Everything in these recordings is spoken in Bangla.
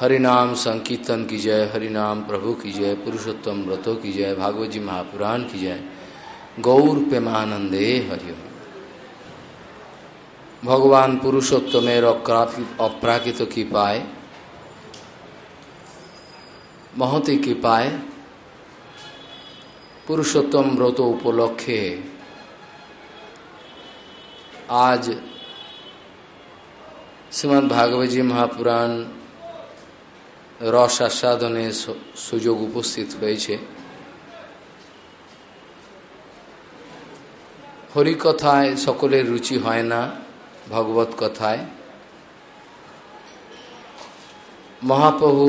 हरिनाम संकीर्तन की जय, हरिनाम प्रभु की जय, पुरुषोत्तम व्रतों की जय, भागवत जी महापुराण की जय। गौर प्रेमानंदे हरिओम भगवान पुरुषोत्तमेर अप्राकृत कृपाए महत कृपाए पुरुषोत्तम व्रत उपलक्षे आज श्रीमद भागवत जी महापुराण রস আস্বাদনে সুযোগ উপস্থিত হয়েছে। হরিকথায় সকলের রুচি হয় না, ভগবত কথায়। মহাপ্রভু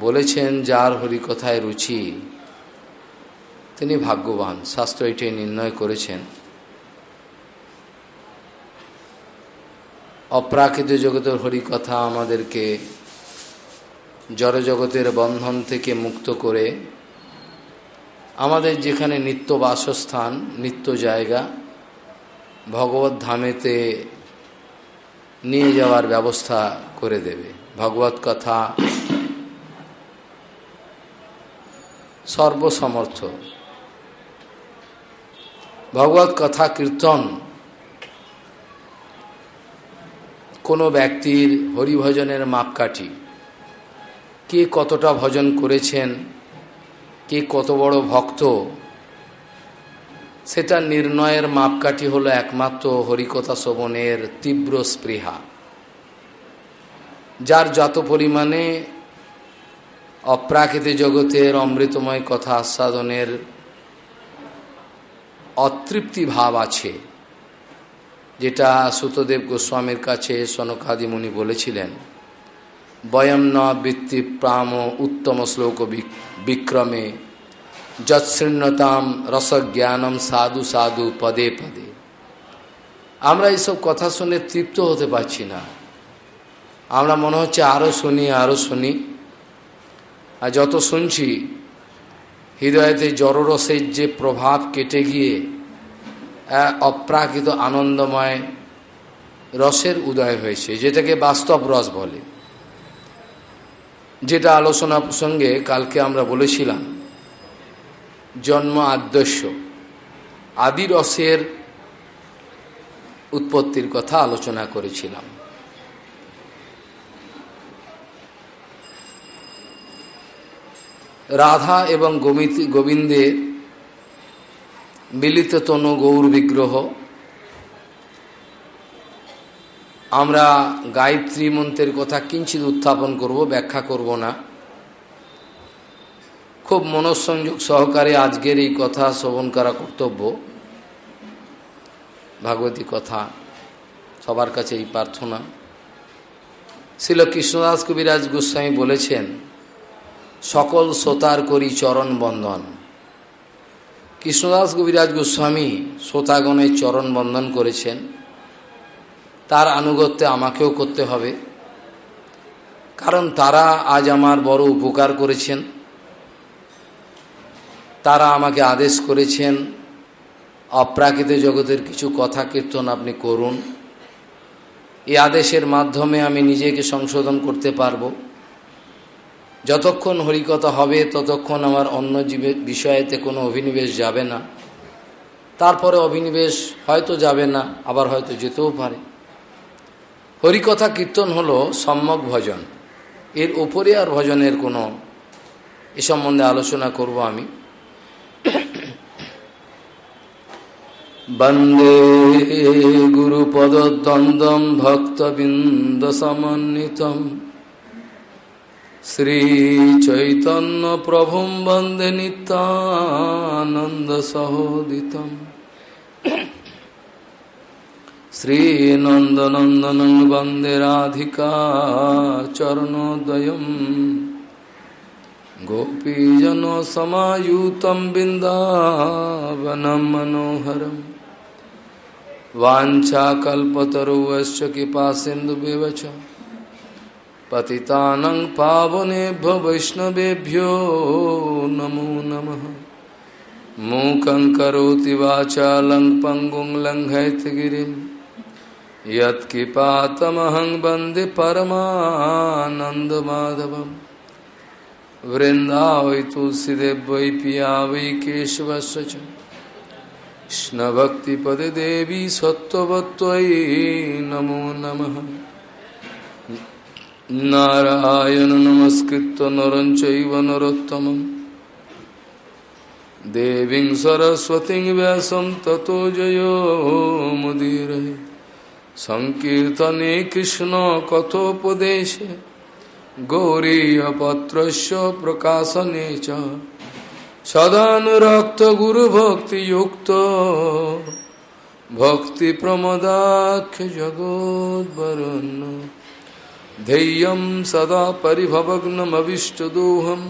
বলেছেন, যার হরিকথায় রুচি, তিনি ভাগ্যবান, শাস্ত্র এটি নির্ণয় করেছেন। অপ্রাকৃত জগতের হরিকথা আমাদেরকে জড়জগতের বন্ধন থেকে মুক্ত করে আমাদের যেখানে নিত্য বাসস্থান, নিত্য জায়গা, ভগবত ধামেতে নিয়ে যাওয়ার ব্যবস্থা করে দেবে। ভগবত কথা সর্বসমর্থ। ভগবত কথা কীর্তন কোনো ব্যক্তির হরিভজনের মাপকাঠি। কে কতটা ভজন করেছেন? কে কত বড় ভক্ত? সেটা নির্ণয়ের মাপকাঠি হলো একমাত্র হরিকথা শোভনের তীব্র স্পৃহা। যার যত পরিমাণে অপ্রাকৃত জগতের অমৃতময় কথা আস্বাদনের অতৃপ্তি ভাব আছে, যেটা সুতদেব গোস্বামীর কাছে সনকাদি মুনি বলেছিলেন। বয়ম ন বৃত্তি প্রাম উত্তম শ্লোক বিক্রমে। যৎশৃণ্যতাম রসজ্ঞানম সাধু সাধু পদে পদে। আমরা এইসব কথা শুনে তৃপ্ত হতে পারছি না। আমরা মনে হচ্ছে আরও শুনি আরও শুনি। আর যত শুনছি, হৃদয়তে জড়রসের যে প্রভাব কেটে গিয়ে অপ্রাকৃত আনন্দময় রসের উদয় হয়েছে, যেটাকে বাস্তব রস বলে। যেটা আলোচনা প্রসঙ্গে কালকে আমরা বলেছিলাম, জন্ম আদর্শ আদি রসের উৎপত্তির কথা আলোচনা করেছিলাম। রাধা এবং গোবিন্দের মিলিত তনু গৌর বিগ্রহ আমরা গায়ত্রী মন্ত্রের কথা কিঞ্চিত উত্থাপন করব, ব্যাখ্যা করব না। খুব মনঃসংযোগ সহকারে আজকের এই কথা শ্রবণ করা কর্তব্য। ভাগবতী কথা সবার কাছে এই প্রার্থনা। শিল কৃষ্ণদাস কবিরাজ গোস্বামী বলেছেন, সকল শ্রোতার করি চরণ বন্দন। কৃষ্ণদাস কবিরাজ গোস্বামী শ্রোতাগণের চরণ বন্দন করেছেন। তার আনুগত্য আমাকেও করতে হবে। কারণ তারা আজ আমার বড় উপকার করেছেন। তারা আমাকে আদেশ করেছেন, অপ্রাকৃত জগতের কিছু কথা কীর্তন আপনি করুন। এই আদেশের মাধ্যমে আমি নিজেকে সংশোধন করতে পারব। যতক্ষণ হরিকথা হবে, ততক্ষণ আমার অন্য জীবের বিষয়েতে কোনো অভিনিবেশ যাবে না। তারপরে অভিনিবেশ হয়তো যাবে না, আবার হয়তো যেতেও পারে। হরিকথা কীর্তন হলো সম্যক ভজন। এর ওপরে আর ভজনের কোনো এ সম্বন্ধে আলোচনা করব আমি। বন্দে গুরুপদ্বন্দ্বম ভক্তবৃন্দসমন্বিতম। শ্রীচৈতন্য প্রভুম বন্দে নিত্যানন্দ সহোদিতম। श्रीनन्दनन्दनं वंदे राधिका चरणोदयं गोपीजनसमायुतं बिन्दावनं मनोहरं वाञ्छाकल्पतरुवश्च कृपासिन्धुविवच। पतितानं पावनेभ्य वैष्णवभ्यो नमो नमः। मूकं करोति वाचा लङ् पङ्गुं लङ्घयति गिरिम्। यत्कृपातमहं वन्दे परमानन्दमाधवम् वृन्दावै तुलसीदेव वै पिया वै केशवस्य च कृष्णभक्तिपदे देवी सत्त्ववत्त्वयि नमो नमः नारायण नमस्कृत्य नरं चैव नरोत्तमम् देवीं सरस्वतीं व्यासं ततो जयो मुदीरये सङ्कीर्तने कृष्णकथोपदेशे गौरीयपत्रस्य प्रकाशने च सदानुरक्तगुरुभक्तियुक्तो भक्तिप्रमदाख्यजगोद्वरुन् ध्येयं सदा परिभवग्नमविष्टदोहं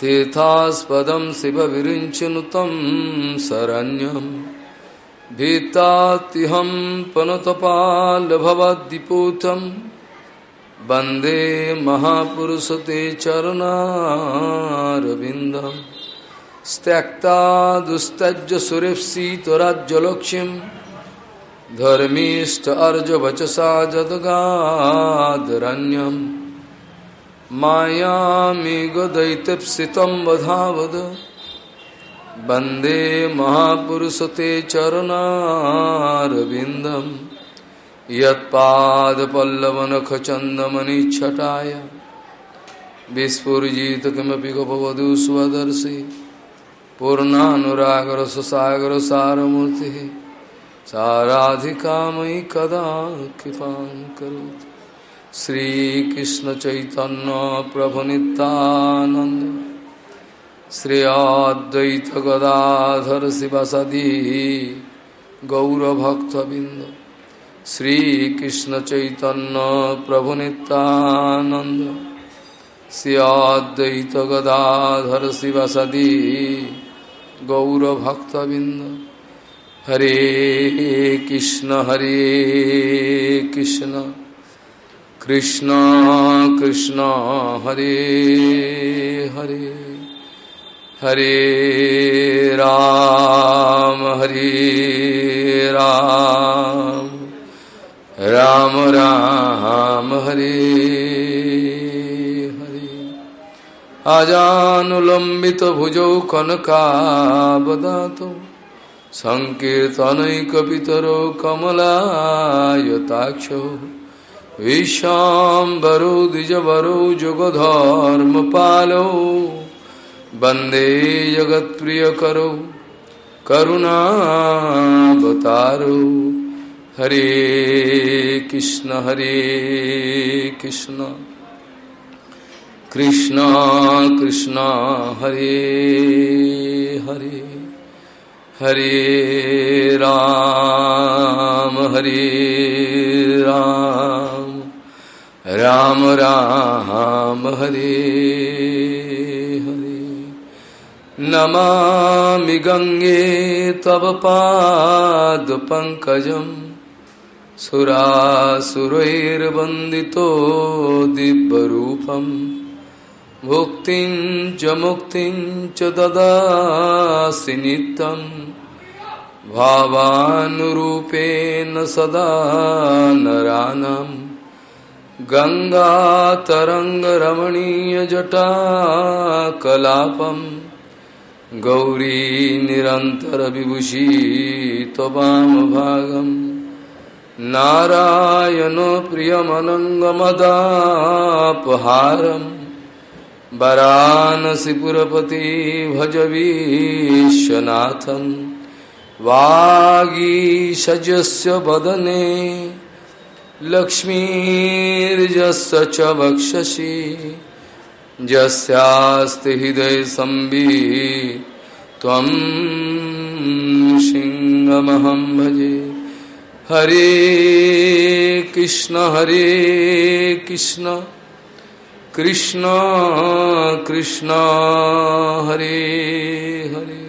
तीर्थास्पदं शिवविरिञ्चनुतं शरण्यम् भीतात्यहं पनतपालभवद्दिपूतं वन्दे महापुरुष ते चरणारविन्दं त्यक्ता दुस्तज्य सुरेप्सितराज्यलक्ष्यं धर्मीष्ट अर्जवचसा जदगादरण्यं मायामेघदैत्यप्सितं वधावद वंदे महापुरुष ते चरणारविन्दं गपवधू स्वदर्शि। पूर्णानुरागरससागरसारमूर्तिः साराधिका मयि कदा कृपा कृपां करोति श्रीकृष्णचैतन्यप्रभुनितानन्द শ্রেয়দ্বৈত গদাধর শিবাসাদি গৌরভক্তবৃন্দ শ্রীকৃষ্ণ চৈতন্য প্রভু নিত্যানন্দ শ্রেয়দ্বৈত গদাধর শিবাসাদি গৌরভক্তবৃন্দ হরে কৃষ্ণ হরে কৃষ্ণ কৃষ্ণ কৃষ্ণ হরে হরে हरे राम हरे राम। राम राम, हरे हरे। आजानुलंबित भुजौ कनकाबदातो संकीर्तनैकपितरो कमलायताक्षो। विश्वाम्बरो, द्विजवरो, जुगधर्मपालो। वंदे जगत प्रिय करो करुणावतारो। हरे कृष्ण हरे कृष्ण। कृष्ण कृष्ण, हरे हरे। हरे राम हरे राम। राम राम, हरे नमामि गङ्गे तव पादपङ्कजं सुरासुरैर्वन्दितो दिव्यरूपं भुक्तिं च मुक्तिं च ददासि नित्यं। भावानुरूपेण सदा नरानं गङ्गातरङ्गरमणीयजटाकलापम् गौरी निरन्तरविभूषी त्ववामभागं नारायणो प्रियमनङ्गमदापहारं वरानसिपुरपति भजवीशनाथं वागीषजस्य वदने। लक्ष्मीर्जस्य च वक्षसि। जस्यास्ति हृदय संबी तम सिंहमहं भजे। हरे कृष्ण हरे कृष्ण कृष्ण कृष्ण, हरे हरे।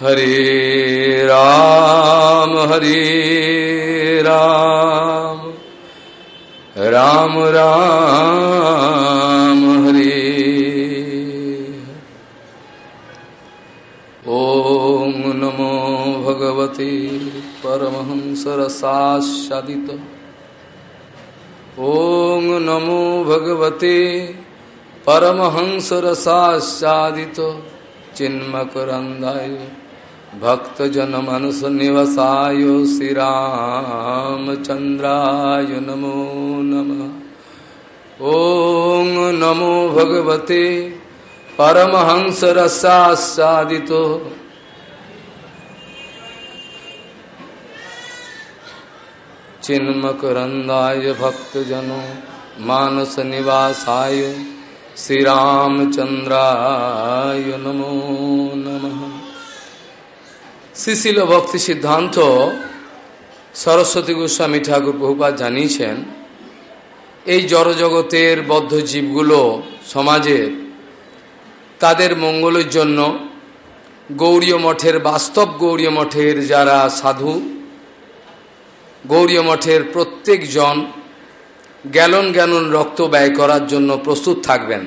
हरे राम हरे राम। राम राम हरे। ओम नमो भगवते परमहंस रसादित ओम नमो भगवते परमहंस रसादित चिन्मकरंदाय भक्तजन मनस निवसाय श्री रामचंद्राय नमो नम। ओ नमो भगवते परमहंस रसास्वादि चिन्मकरंदाय भक्तजनो मानस निवासाय श्रीरामचंद्रा नमो नमः। শ্রীশিল ভক্তি সিদ্ধান্ত সরস্বতী গোস্বামী ঠাকুর বহুপাত জানিয়েছেন, এই জড়জগতের বদ্ধ জীবগুলো সমাজের তাদের মঙ্গলের জন্য গৌরীয় মঠের, বাস্তব গৌরীয় মঠের যারা সাধু, গৌরীয় মঠের প্রত্যেকজন গ্যালন গ্যালন রক্ত ব্যয় করার জন্য প্রস্তুত থাকবেন।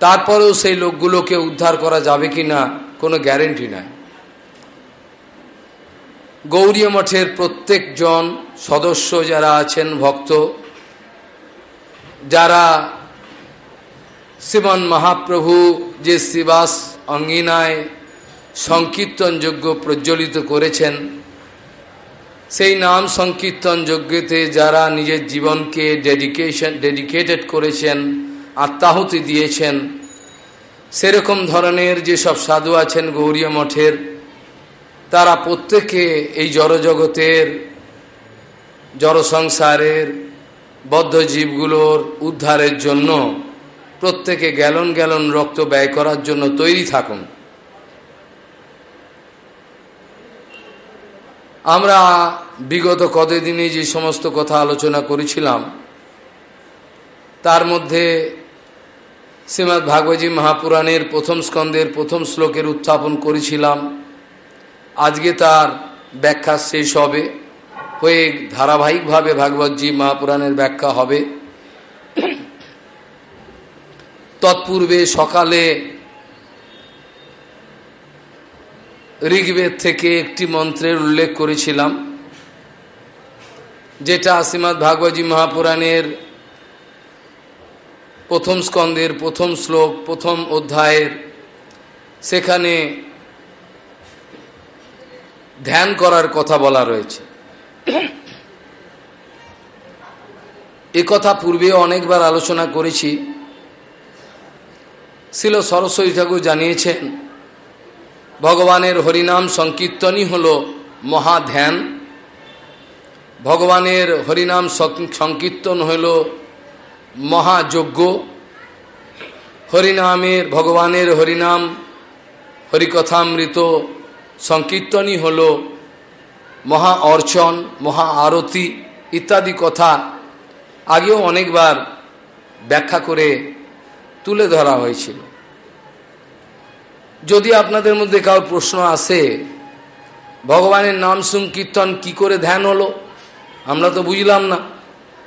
তারপরেও সেই লোকগুলোকে উদ্ধার করা যাবে কি না কোনো গ্যারেন্টি নাই। গৌরীয় মঠের প্রত্যেকজন সদস্য যারা আছেন, ভক্ত, যারা শ্রীমন মহাপ্রভু যে শ্রীবাস অঙ্গিনায় সংকীর্তন যজ্ঞ প্রজ্বলিত করেছেন, সেই নাম সংকীর্তন যজ্ঞতে যারা নিজের জীবনকে ডেডিকেশন ডেডিকেটেড করেছেন, আত্মাহুতি দিয়েছেন, সেরকম ধরনের যেসব সাধু আছেন গৌরীয় মঠের তারা প্রত্যেকে এই জড়জগতের জড় সংসারের বদ্ধ জীবগুলোর উদ্ধারের জন্য প্রত্যেকে গ্যালন গ্যালন রক্ত ব্যয় করার জন্য তৈরি থাকুন। আমরা বিগত কতদিনে যে সমস্ত কথা আলোচনা করেছিলাম, তার মধ্যে শ্রীমৎ ভাগবতী মহাপুরাণের প্রথম স্কন্ধের প্রথম শ্লোকের উত্থাপন করেছিলাম। আজকে তার ব্যাখ্যা শেষ হবে। হয়ে ধারাবাহিকভাবে ভাগবতজি মহাপুরাণের ব্যাখ্যা হবে। তৎপূর্বে সকালে ঋগ্বেদ থেকে একটি মন্ত্রের উল্লেখ করেছিলাম, যেটা শ্রীমৎ ভাগবতী মহাপুরাণের প্রথম স্কন্ধের প্রথম শ্লোক, প্রথম অধ্যায়ের, সেখানে ধ্যান করার কথা বলা রয়েছে। এ কথা পূর্বে অনেকবার আলোচনা করেছি। ছিল সরস্বতী ঠাকুর জানিয়েছেন, ভগবানের হরিনাম সংকীর্তনই হল মহাধ্যান। ভগবানের হরিনাম সংকীর্তন হল মহাযজ্ঞ। হরিনামের ভগবানের হরিনাম হরিকথামৃত সংকীর্তনই হল মহা অর্চন, মহা আরতি ইত্যাদি কথা আগেও অনেকবার ব্যাখ্যা করে তুলে ধরা হয়েছিল। যদি আপনাদের মধ্যে কারোর প্রশ্ন আসে, ভগবানের নাম সংকীর্তন কি করে ধ্যান হলো? আমরা তো বুঝলাম না।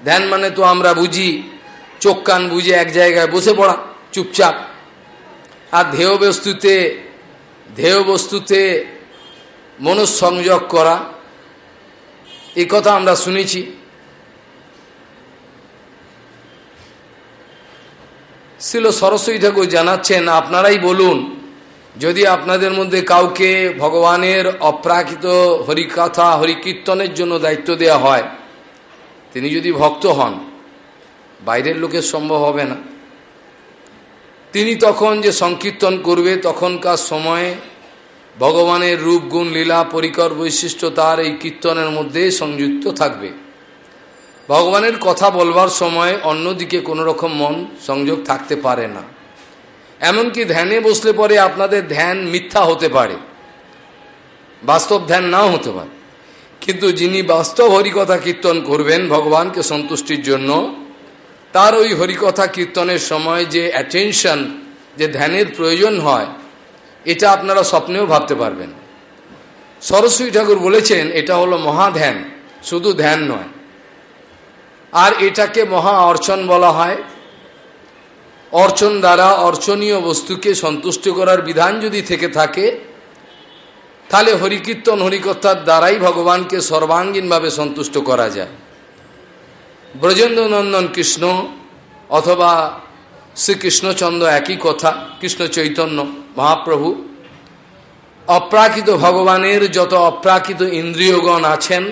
ধ্যান মানে তো আমরা বুঝি, চোখ কান বুঝে এক জায়গায় বসে পড়া, চুপচাপ। আর ধেয় বস্তুতে ধেয় বস্তুতে মনঃসংযোগ করা এ কথা আমরা শুনেছি। ছিল সরস্বতী ঠাকুর জানাচ্ছেন, আপনারাই বলুন, যদি আপনাদের মধ্যে কাউকে ভগবানের অপ্রাকৃত হরিকথা, হরিকীর্তনের জন্য দায়িত্ব দেওয়া হয়, তিনি যদি ভক্ত হন, বাইরের লোকের সম্ভব হবে না। তিনি তখন যে সংকীর্তন করবে, তখনকার সময়ে ভগবানের রূপ, গুণ, লীলা, পরিকর বৈশিষ্ট্য তার এই কীর্তনের মধ্যে সংযুক্ত থাকবে। ভগবানের কথা বলবার সময় অন্যদিকে কোনো রকম মন সংযোগ থাকতে পারে না। এমনকি ধ্যানে বসলে পরে আপনাদের ধ্যান মিথ্যা হতে পারে। বাস্তব ধ্যান নাও হতে পারে। কিন্তু যিনি বাস্তব হরিকথা কীর্তন করবেন ভগবানকে সন্তুষ্টির জন্য, তার ওই হরিকথা কীর্তনের সময় যে অ্যাটেনশন যে ধ্যানের প্রয়োজন হয় এটা আপনারা স্বপ্নেও ভাবতে পারবেন। সরস্বতী ঠাকুর বলেছেন, এটা হলো মহাধ্যান শুধু ধ্যান নয়। আর এটাকে মহা অর্চন বলা হয়। অর্চন দ্বারা অর্চনীয় বস্তুকে সন্তুষ্ট করার বিধান যদি থেকে থাকে, তাহলে হরিকীর্তন হরিকথার দ্বারাই ভগবানকে সর্বাঙ্গীনভাবে সন্তুষ্ট করা যায়। ব্রজেন্দ্রনন্দন কৃষ্ণ অথবা শ্রীকৃষ্ণচন্দ্র একই কথা কৃষ্ণ চৈতন্য মহাপ্রভু। অপ্রাকৃত ভগবানের যত অপ্রাকৃত ইন্দ্রিয়গণ আছেন,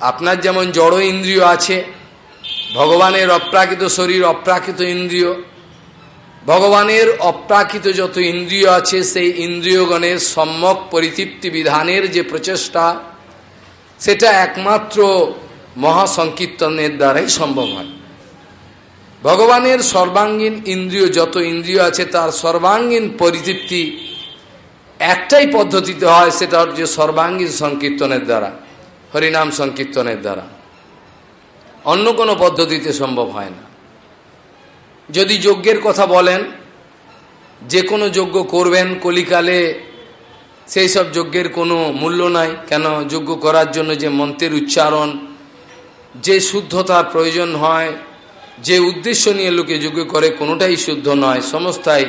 আপনার যেমন জড় ইন্দ্রিয় আছে, ভগবানের অপ্রাকৃত শরীর, অপ্রাকৃত ইন্দ্রিয়, ভগবানের অপ্রাকৃত যত ইন্দ্রিয় আছে, সেই ইন্দ্রিয়গণের সম্যক পরিতৃপ্তি বিধানের যে প্রচেষ্টা, সেটা একমাত্র মহাসংকীর্তনের দ্বারাই সম্ভব হয়। ভগবানের সর্বাঙ্গীন ইন্দ্রিয়, যত ইন্দ্রিয় আছে, তার সর্বাঙ্গীন পরিতৃপ্তি একটাই পদ্ধতিতে হয়, সেটা হচ্ছে সর্বাঙ্গীন সংকীর্তনের দ্বারা, হরিনাম সংকীর্তনের দ্বারা। অন্য কোনো পদ্ধতিতে সম্ভব হয় না। যদি যজ্ঞের কথা বলেন, যে কোনো যজ্ঞ করবেন, কলিকালে সেই সব যজ্ঞের কোনো মূল্য নাই, কেন যজ্ঞ করার জন্য যে মন্ত্রের উচ্চারণ, যে শুদ্ধতার প্রয়োজন হয় যে উদ্দেশ্য নিয়ে লোকে যজ্ঞ করে কোনোটাই শুদ্ধ নয় সমস্তাই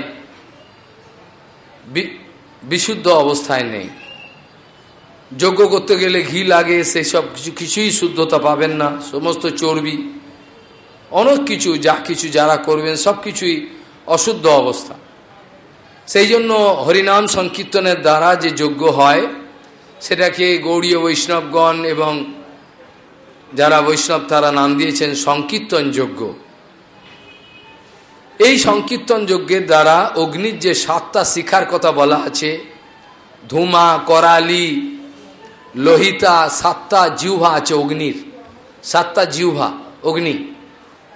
বিশুদ্ধ অবস্থায় নেই। যজ্ঞ করতে গেলে ঘি লাগে, সেই সব কিছু, কিছুই শুদ্ধতা পাবেন না, সমস্ত চর্বি, অনেক কিছু, যা কিছু যারা করবেন, সব কিছুই অশুদ্ধ অবস্থা। সেই জন্য হরিনাম সংকীর্তনের দ্বারা যে যজ্ঞ হয়, সেটাকে গৌড়ীয় বৈষ্ণবগণ এবং যারা বৈষ্ণব, তারা নাম দিয়েছেন সংকীর্তন যজ্ঞ এই সংকীর্তন যজ্ঞের দ্বারা অগ্নির যে সাতটা শিখার কথা বলা আছে, ধুমা, করালি, লোহিতা, সাতটা জিহ্বা আছে অগ্নির। সাতটা জিহ্বা, অগ্নি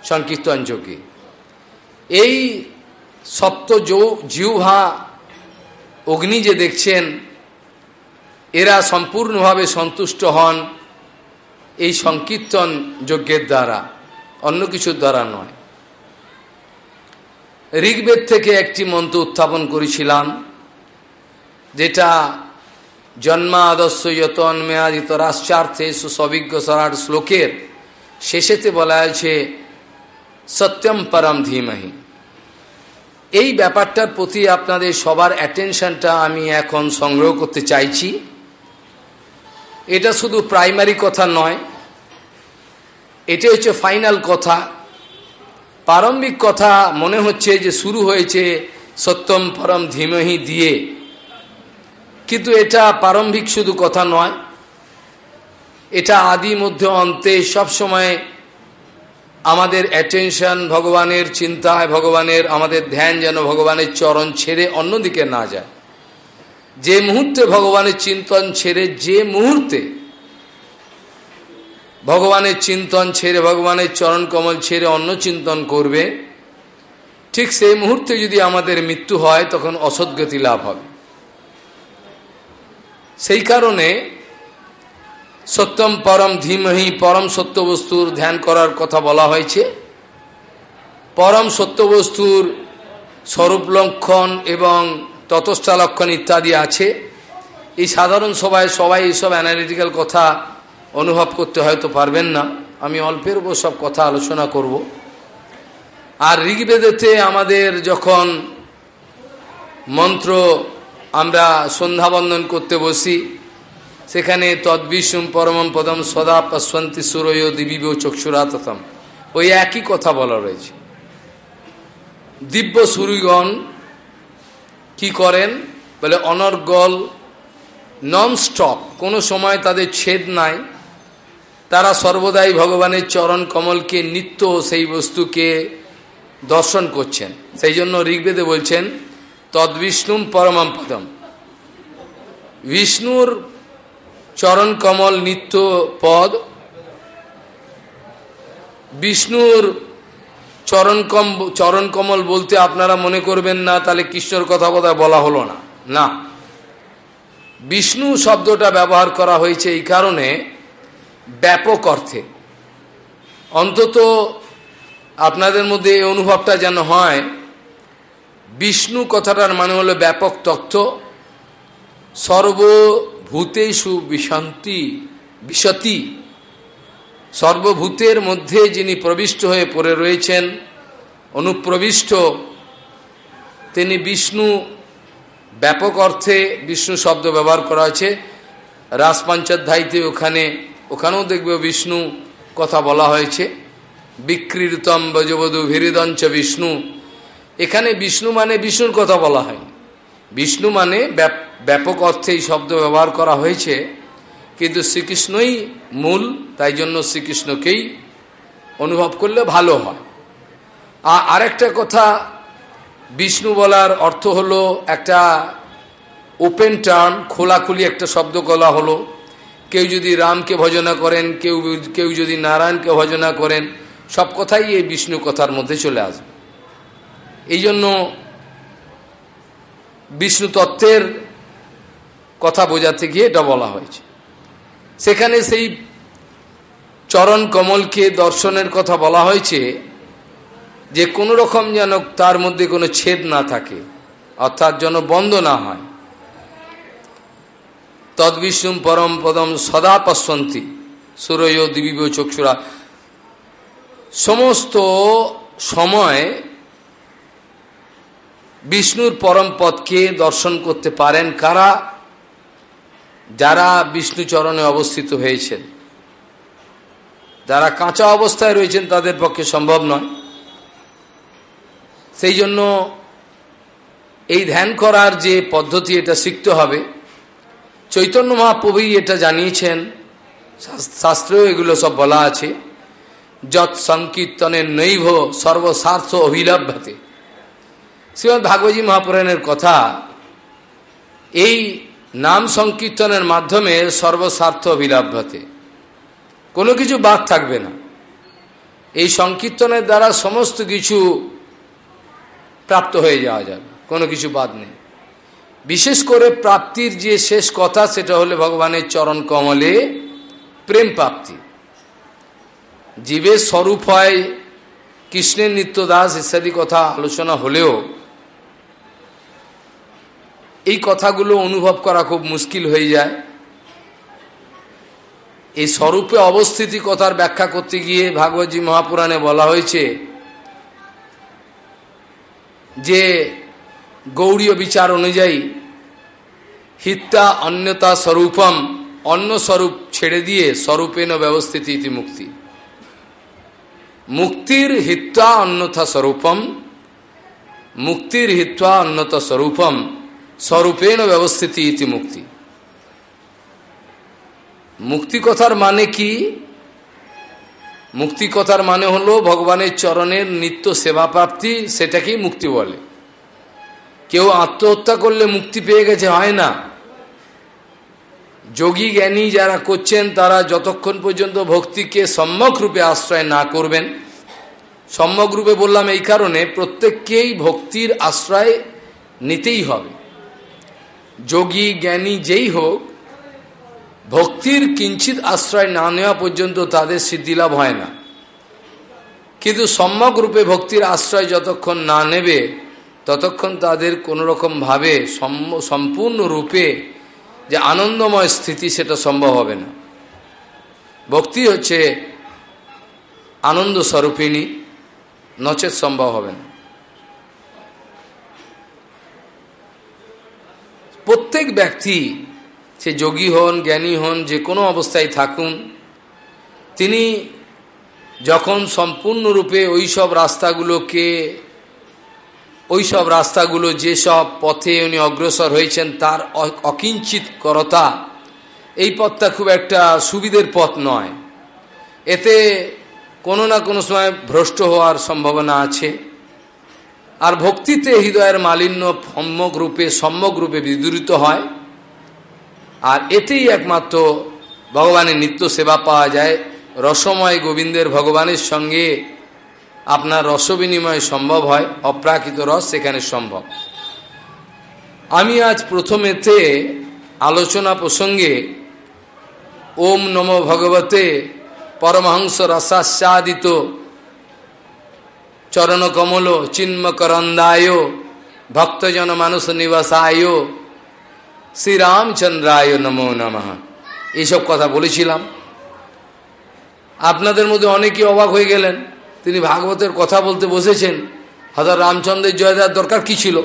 সংকীর্তন যজ্ঞে এই সপ্ত জিহ্বা অগ্নি যে দেখছেন, এরা সম্পূর্ণভাবে সন্তুষ্ট হন। এই সংকীর্তন যজ্ঞের দ্বারা, অন্য কিছুর দ্বারা নয়। ঋগ্বেদ থেকে একটি মন্ত্র উত্থাপন করেছিলাম, যেটা জন্মাদস্য যতন মেয়াদিত রাশ্চার্থে সুসবিজ্ঞ সরাট শ্লোকের শেষেতে বলা আছে সত্যম পরম ধীমহি। এই ব্যাপারটার প্রতি আপনাদের সবার অ্যাটেনশনটা আমি এখন সংগ্রহ করতে চাইছি। এটা শুধু প্রাইমারি কথা নয় এটা হচ্ছে ফাইনাল কথা। প্রারম্ভিক কথা মনে হচ্ছে যে শুরু হয়েছে সত্যম পরম ধীমহি দিয়ে। কিন্তু এটা প্রারম্ভিক শুধু কথা নয়। এটা আদি মধ্যে অন্তে সব সময় আমাদের অ্যাটেনশন ভগবানের চিন্তায়, ভগবানের আমাদের ধ্যান যেন ভগবানের চরণ ছেড়ে অন্যদিকে না যায়। যে মুহূর্তে ভগবানের চিন্তন ছেড়ে যে মুহূর্তে ভগবানের চিন্তন ছেড়ে, ভগবানের চরণ কমল ছেড়ে অন্য চিন্তন করবে। ঠিক সেই মুহূর্তে যদি আমাদের মৃত্যু হয়, তখন অসদ্গতি লাভ হবে। সেই কারণে সত্যম পরম ধীমহি পরম সত্যবস্তুর ধ্যান করার কথা বলা হয়েছে। পরম সত্যবস্তুর স্বরূপ লক্ষণ এবং ততস্থা লক্ষণ ইত্যাদি আছে। এই সাধারণ সবাই সবাই এইসব অ্যানালিটিক্যাল কথা অনুভব করতে হয়তো পারবেন না। আমি অল্পের উপর সব কথা আলোচনা করব। আর ঋগ্বেদেতে আমাদের যখন মন্ত্র আমরা সন্ধ্যাবন্দন করতে বসি, সেখানে তদ্বিষ্ণু পরমম পদম সদা পশ্বন্তী সুরয় দিবীব চক্ষুরাতম ওই একই কথা বলা রয়েছে। দিব্য সুরীগণ কি করেন? বলে অনর্গল নন স্টপ কোনো সময় তাদের ছেদ নাই। তারা সর্বদাই ভগবানের চরণ কমলকে নিত্য সেই বস্তুকে দর্শন করছেন। সেই জন্য ঋগ্বেদে বলছেন তদ্বিষ্ণুম পরমম পদম। বিষ্ণুর চরণ কমল নিত্য পদ, বিষ্ণুর চরণ কম, চরণ কমল বলতে আপনারা মনে করবেন না, তাহলে কৃষ্ণর কথা বোধ বলা হলো না। না। বিষ্ণু শব্দটা ব্যবহার করা হয়েছে এই কারণে ব্যাপক অর্থে। অন্তত আপনাদের মধ্যে এই অনুভবটা যেন হয়, বিষ্ণু কথাটার মানে হলো ব্যাপক তথ্য সর্বভূতেষু বিশান্তি বিশতি সর্বভূতের মধ্যে যিনি প্রবিষ্ট হয়ে পড়ে রয়েছেন, অনুপ্রবিষ্ট, তিনি বিষ্ণু ব্যাপক অর্থে বিষ্ণু শব্দ ব্যবহার করা হয়েছে। রাজপঞ্চাধ্যায়ীতে ওখানে ওখানেও দেখবে বিষ্ণু কথা বলা হয়েছে। বিক্রীতম বজবধু ভিরিদঞ্চ বিষ্ণু। এখানে বিষ্ণু মানে বিষ্ণুর কথা বলা হয় বিষ্ণু মানে ব্যাপক অর্থে এই শব্দ ব্যবহার করা হয়েছে। কিন্তু শ্রীকৃষ্ণই মূল, তাই জন্য শ্রীকৃষ্ণকেই অনুভব করলে ভালো হয়। আর আরেকটা কথা, বিষ্ণু বলার অর্থ হলো একটা ওপেন টার্ন, খোলাখুলি একটা শব্দ বলা হলো। কেউ যদি রামকে ভজনা করেন, কেউ কেউ যদি নারায়ণকে ভজনা করেন, সব কথাই এই বিষ্ণু কথার মধ্যে চলে আসবে। এই জন্য বিষ্ণু তত্ত্বের কথা বোঝাতে গিয়ে এটা বলা হয়েছে। সেখানে সেই চরণ কমলকে দর্শনের কথা বলা হয়েছে যে কোনো রকম যেন তার মধ্যে কোনো ছেদ না থাকে, অর্থাৎ যেন বন্ধ না হয়। তদ্বিষ্ণু পরম পদম সদা পশ্বন্তী সুরয় দিবিব চক্ষুরা। সমস্ত সময় বিষ্ণুর পরম পদকে দর্শন করতে পারেন কারা? যারা বিষ্ণু চরণে অবস্থিত হয়েছেন। যারা কাঁচা অবস্থায় রয়েছেন তাদের পক্ষে সম্ভব নয়। সেই জন্য এই ধ্যান করার যে পদ্ধতি, এটা শিখতে হবে। চৈতন্য মহাপ্রভুই এটা জানিয়েছেন। শাস্ত্রেও এগুলো সব বলা আছে। যৎ সংকীর্তনের নৈভ সর্বস্বার্থ অভিলভ্যতে। শ্রীমৎ ভাগবতী মহাপুরাণের কথা, এই নাম সংকীর্তনের মাধ্যমে সর্বস্বার্থ অভিলভ্যতে। কোনো কিছু বাদ থাকবে না। এই সংকীর্তনের দ্বারা সমস্ত কিছু প্রাপ্ত হয়ে যাওয়া যাবে। কোনো কিছু বাদ নেই। বিশেষ করে প্রাপ্তির যে শেষ কথা, সেটা হলে ভগবানের চরণ কমলে প্রেম প্রাপ্তি। জীবের স্বরূপ হয় কৃষ্ণের নিত্যদাস ইত্যাদি কথা আলোচনা হলেও এই কথাগুলো অনুভব করা খুব মুশকিল হয়ে যায়। এই স্বরূপে অবস্থিতি কথার ব্যাখ্যা করতে গিয়ে ভাগবতী মহাপুরাণে বলা হয়েছে যে গৌরীয় বিচার অনুযায়ী হিত্যা অন্যতা স্বরূপম, অন্য স্বরূপ ছেড়ে দিয়ে স্বরূপেন ব্যবস্থিতি ইতি মুক্তি। মুক্তির হিত্বা অন্যথা স্বরূপম, মুক্তির হিত্বা অন্যতা স্বরূপম স্বরূপেণ ব্যবস্থিতি ইতি মুক্তি। মুক্তি কথার মানে কি? মুক্তি কথার মানে হলো ভগবানের চরণের নিত্য সেবা প্রাপ্তি, সেটাকেই মুক্তি বলে। কেউ আত্মহত্যা করলে মুক্তি পেয়ে গেছে, হয় না। যোগী জ্ঞানী যারা করছেন, তারা যতক্ষণ পর্যন্ত ভক্তিকে সম্যক রূপে আশ্রয় না করবেন, সম্যক রূপে বললাম এই কারণে প্রত্যেককেই ভক্তির আশ্রয় নিতেই হবে। যোগী, জ্ঞানী যেই হোক, ভক্তির কিঞ্চিত আশ্রয় না নেওয়া পর্যন্ত তাদের সিদ্ধিলাভ হয় না। কিন্তু সম্যক রূপে ভক্তির আশ্রয় যতক্ষণ না নেবে ততক্ষণ তাদের কোনোরকমভাবে সম্পূর্ণ রূপে যে আনন্দময় স্থিতি সেটা সম্ভব হবে না। ভক্তি হচ্ছে আনন্দ স্বরূপিণী নচেত সম্ভব হবে না। প্রত্যেক ব্যক্তি, সে যোগী হন, জ্ঞানী হন, যে কোনো অবস্থায় থাকুন, তিনি যখন সম্পূর্ণরূপে ওই সব রাস্তাগুলোকে ওই সব রাস্তাগুলো যেসব পথে উনি অগ্রসর হয়েছেন, তার অকিঞ্চিত করতা, এই পথটা খুব একটা সুবিধের পথ নয়। এতে কোনো না কোনো সময় ভ্রষ্ট হওয়ার সম্ভাবনা আছে। আর ভক্তিতে হৃদয়ের মালিন্য সম্যক রূপে সম্যক রূপে বিদূরিত হয়। আর এতেই একমাত্র ভগবানের নিত্য সেবা পাওয়া যায়। রসময় গোবিন্দের ভগবানের সঙ্গে আপনার রস বিনিময় সম্ভব হয়, অপ্রাকৃত রস সেখানে সম্ভব। আমি আজ প্রথমেতে আলোচনা প্রসঙ্গে ওম নম ভগবতে পরমহংস রসাস্বাদিত চরণকমল চিন্মকরন্দায় ভক্তজন মানুষ নিবাসায় শ্রীরামচন্দ্রায় নমো নমঃ। এইসব কথা বলেছিলাম। আপনাদের মধ্যে অনেকেই অবাক হয়ে গেলেন তিনি ভাগবতের কথা বলতে বসেছেন। হয়তো রামচন্দ্রের জয় দেওয়ার দরকার কী ছিল?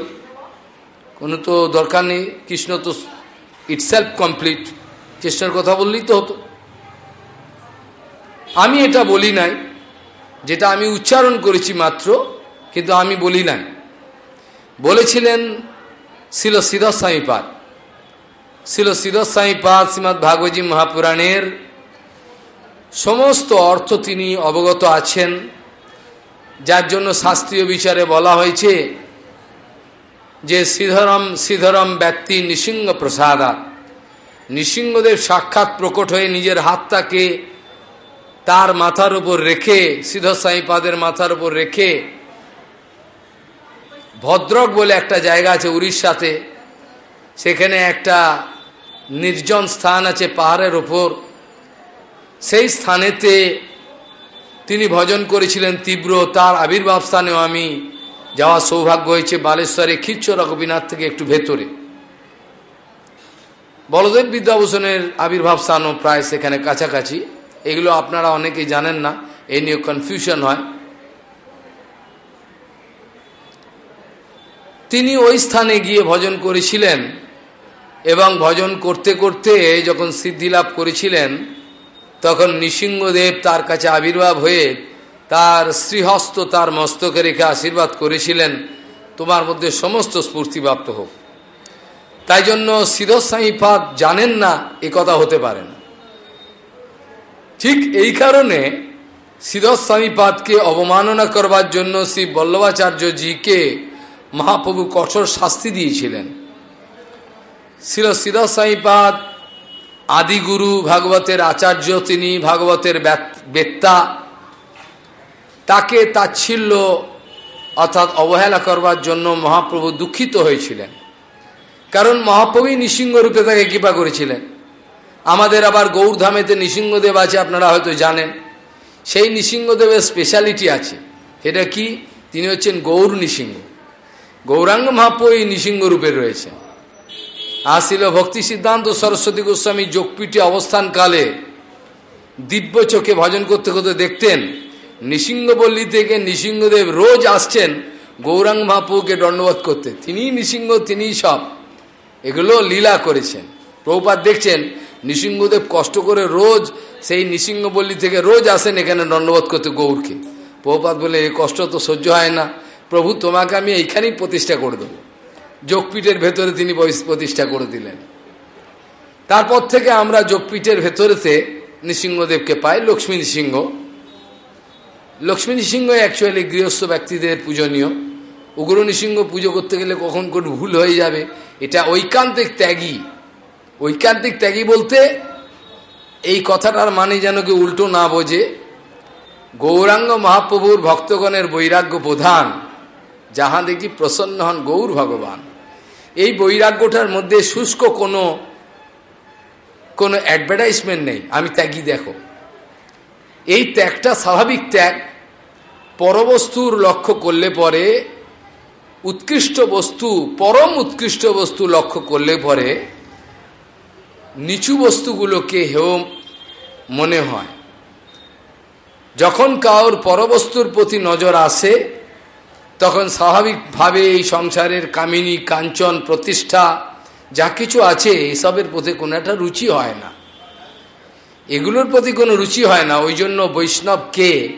কোনো তো দরকার নেই, কৃষ্ণ তো ইটসেলফ কমপ্লিট কৃষ্ণের কথা বললেই তো হতো। আমি এটা বলি নাই, যেটা আমি উচ্চারণ করেছি মাত্র, কিন্তু আমি বলি নাই। বলেছিলেন ছিল সিদ্ধ স্বামীপাদ ছিল সিদ্ধ স্বামীপাদ শ্রীমৎ ভাগবতী মহাপুরাণের সমস্ত অর্থ তিনি অবগত আছেন। যার জন্য শাস্ত্রীয় বিচারে বলা হয়েছে যে শ্রীধরম শ্রীধরম ব্যক্তি নৃসিংহ প্রসাদা। নৃসিংহদেব সাক্ষাৎ প্রকট হয়ে নিজের হাতটাকে তার মাথার উপর রেখে সিদ্ধ সাইপাদের মাথার উপর রেখে, ভদ্রক বলে একটা জায়গা আছে উড়িষ্যাতে, সেখানে একটা নির্জন স্থান আছে পাহাড়ের ওপর সেই স্থানেতে তিনি ভজন করেছিলেন তীব্র, তার আবির্ভাব স্থানেও আমি যাওয়ার সৌভাগ্য হয়েছে বালেশ্বরে খিচ্চর রঘুবিনাথ থেকে একটু ভেতরে। বলদেব বিদ্যাভূষণের আবির্ভাব স্থানও প্রায় সেখানে কাছাকাছি। এগুলো আপনারা অনেকেই জানেন না এই নিয়ে কনফিউশন হয়। তিনি ওই স্থানে গিয়ে ভজন করেছিলেন এবং ভজন করতে করতে যখন সিদ্ধি লাভ করেছিলেন তখন নৃসিংহদেব তার কাছে আবির্ভাব হয়ে তার শ্রীহস্ত, তার মস্তকে রেখে আশীর্বাদ করেছিলেন। তোমার মধ্যে সমস্ত স্ফূর্তিপ্রাপ্ত হোক। তাই জন্য শিরস্বামীপাদ জানেন না এ কথা হতে পারে না। ঠিক এই কারণে শিরস্বামীপাদকে অবমাননা করবার জন্য শ্রী বল্লভাচার্যজিকে মহাপ্রভু কঠোর শাস্তি দিয়েছিলেন। শিল শিরস্বামীপাদ আদিগুরু ভাগবতের আচার্য, তিনি ভাগবতের বেত্তা। তাকে তাচ্ছিল্য অর্থাৎ অবহেলা করবার জন্য মহাপ্রভু দুঃখিত হয়েছিলেন। কারণ মহাপ্রভুই নৃসিংহরূপে তাকে কৃপা করেছিলেন। আমাদের আবার গৌরধামেতে নৃসিংহদেব আছে, আপনারা হয়তো জানেন। সেই নৃসিংহদেবের স্পেশালিটি আছে। এটা কি? তিনি হচ্ছেন গৌর নৃসিংহ। গৌরাঙ্গ মহাপ্রভু এই নৃসিংহরূপে রয়েছেন। আসিল ভক্তি সিদ্ধান্ত সরস্বতী গোস্বামী যোগপীঠে অবস্থানকালে দিব্য চোখে ভজন করতে করতে দেখতেন, নৃসিংহপল্লী থেকে নৃসিংহদেব রোজ আসছেন গৌরাঙ্গ মহাপুকে দণ্ডবোধ করতে। তিনিই নৃসিংহ, তিনিই সব। এগুলো লীলা করেছেন। প্রভুপাত দেখছেন, নৃসিংহদেব কষ্ট করে রোজ সেই নৃসিংহপল্লী থেকে রোজ আসেন এখানে দণ্ডবোধ করতে গৌরকে। প্রভুপাত বলে এই কষ্ট তো সহ্য হয় না। প্রভু তোমাকে আমি এইখানেই প্রতিষ্ঠা করে দেবো। যোগপীঠের ভেতরে তিনি প্রতিষ্ঠা করে দিলেন। তারপর থেকে আমরা যোগপীঠের ভেতরেতে নৃসিংহদেবকে পাই, লক্ষ্মী নৃসিংহ। লক্ষ্মী নৃসিংহ অ্যাকচুয়ালি গৃহস্থ ব্যক্তিদের পূজনীয়। উগ্র নৃসিংহ পুজো করতে গেলে কখন কোন ভুল হয়ে যাবে, এটা ঐকান্তিক ত্যাগী। ঐকান্তিক ত্যাগী বলতে এই কথাটার মানে যেন কেউ উল্টো না বোঝে। গৌরাঙ্গ মহাপ্রভুর ভক্তগণের বৈরাগ্য প্রধান। যাহা দেখি প্রসন্ন হন গৌর ভগবান। এই বৈরাগ্যটার মধ্যে শুষ্ক কোনো কোনো অ্যাডভার্টাইজমেন্ট নেই। আমি ত্যাগই দেখো। এই ত্যাগটা স্বাভাবিক ত্যাগ, পরবস্তুর লক্ষ্য করলে পরে, উৎকৃষ্ট বস্তু, পরম উৎকৃষ্ট বস্তু লক্ষ্য করলে পরে, নিচু বস্তুগুলোকে হেও মনে হয়। যখন কাউর পরবস্তুর প্রতি নজর আসে তখন স্বাভাবিকভাবে এই সংসারের কামিনী, কাঞ্চন, প্রতিষ্ঠা, যা কিছু আছে, এসবের প্রতি কোনো একটা রুচি হয় না। এগুলোর প্রতি কোনো রুচি হয় না। ওই জন্য বৈষ্ণব কে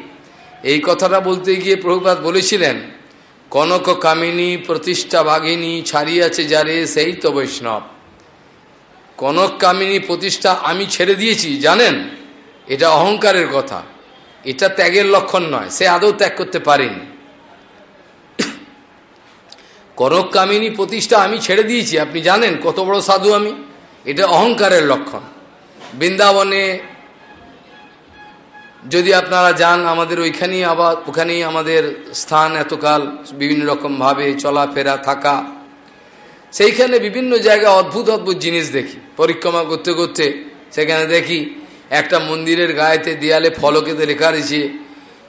এই কথাটা বলতে গিয়ে প্রভুপাত বলেছিলেন, কনক কামিনী, প্রতিষ্ঠা বাঘিনী ছাড়িয়াছে যারে, সেই তো বৈষ্ণব। কনক কামিনী, প্রতিষ্ঠা আমি ছেড়ে দিয়েছি, জানেন? এটা অহংকারের কথা। এটা ত্যাগের লক্ষণ নয়। সে আদৌ ত্যাগ করতে পারেনি। করক কামিনী প্রতিষ্ঠা আমি ছেড়ে দিয়েছি, আপনি জানেন কত বড় সাধু আমি। এটা অহংকারের লক্ষণ। বৃন্দাবনে যদি আপনারা যান, আমাদের ওইখানেই আবার, ওখানেই আমাদের স্থান এতকাল, বিভিন্ন রকমভাবে চলাফেরা, থাকা। সেইখানে বিভিন্ন জায়গায় অদ্ভুত অদ্ভুত জিনিস দেখি। পরিক্রমা করতে করতে সেখানে দেখি, একটা মন্দিরের গায়েতে দেয়ালে ফলকেতে লেখা রয়েছে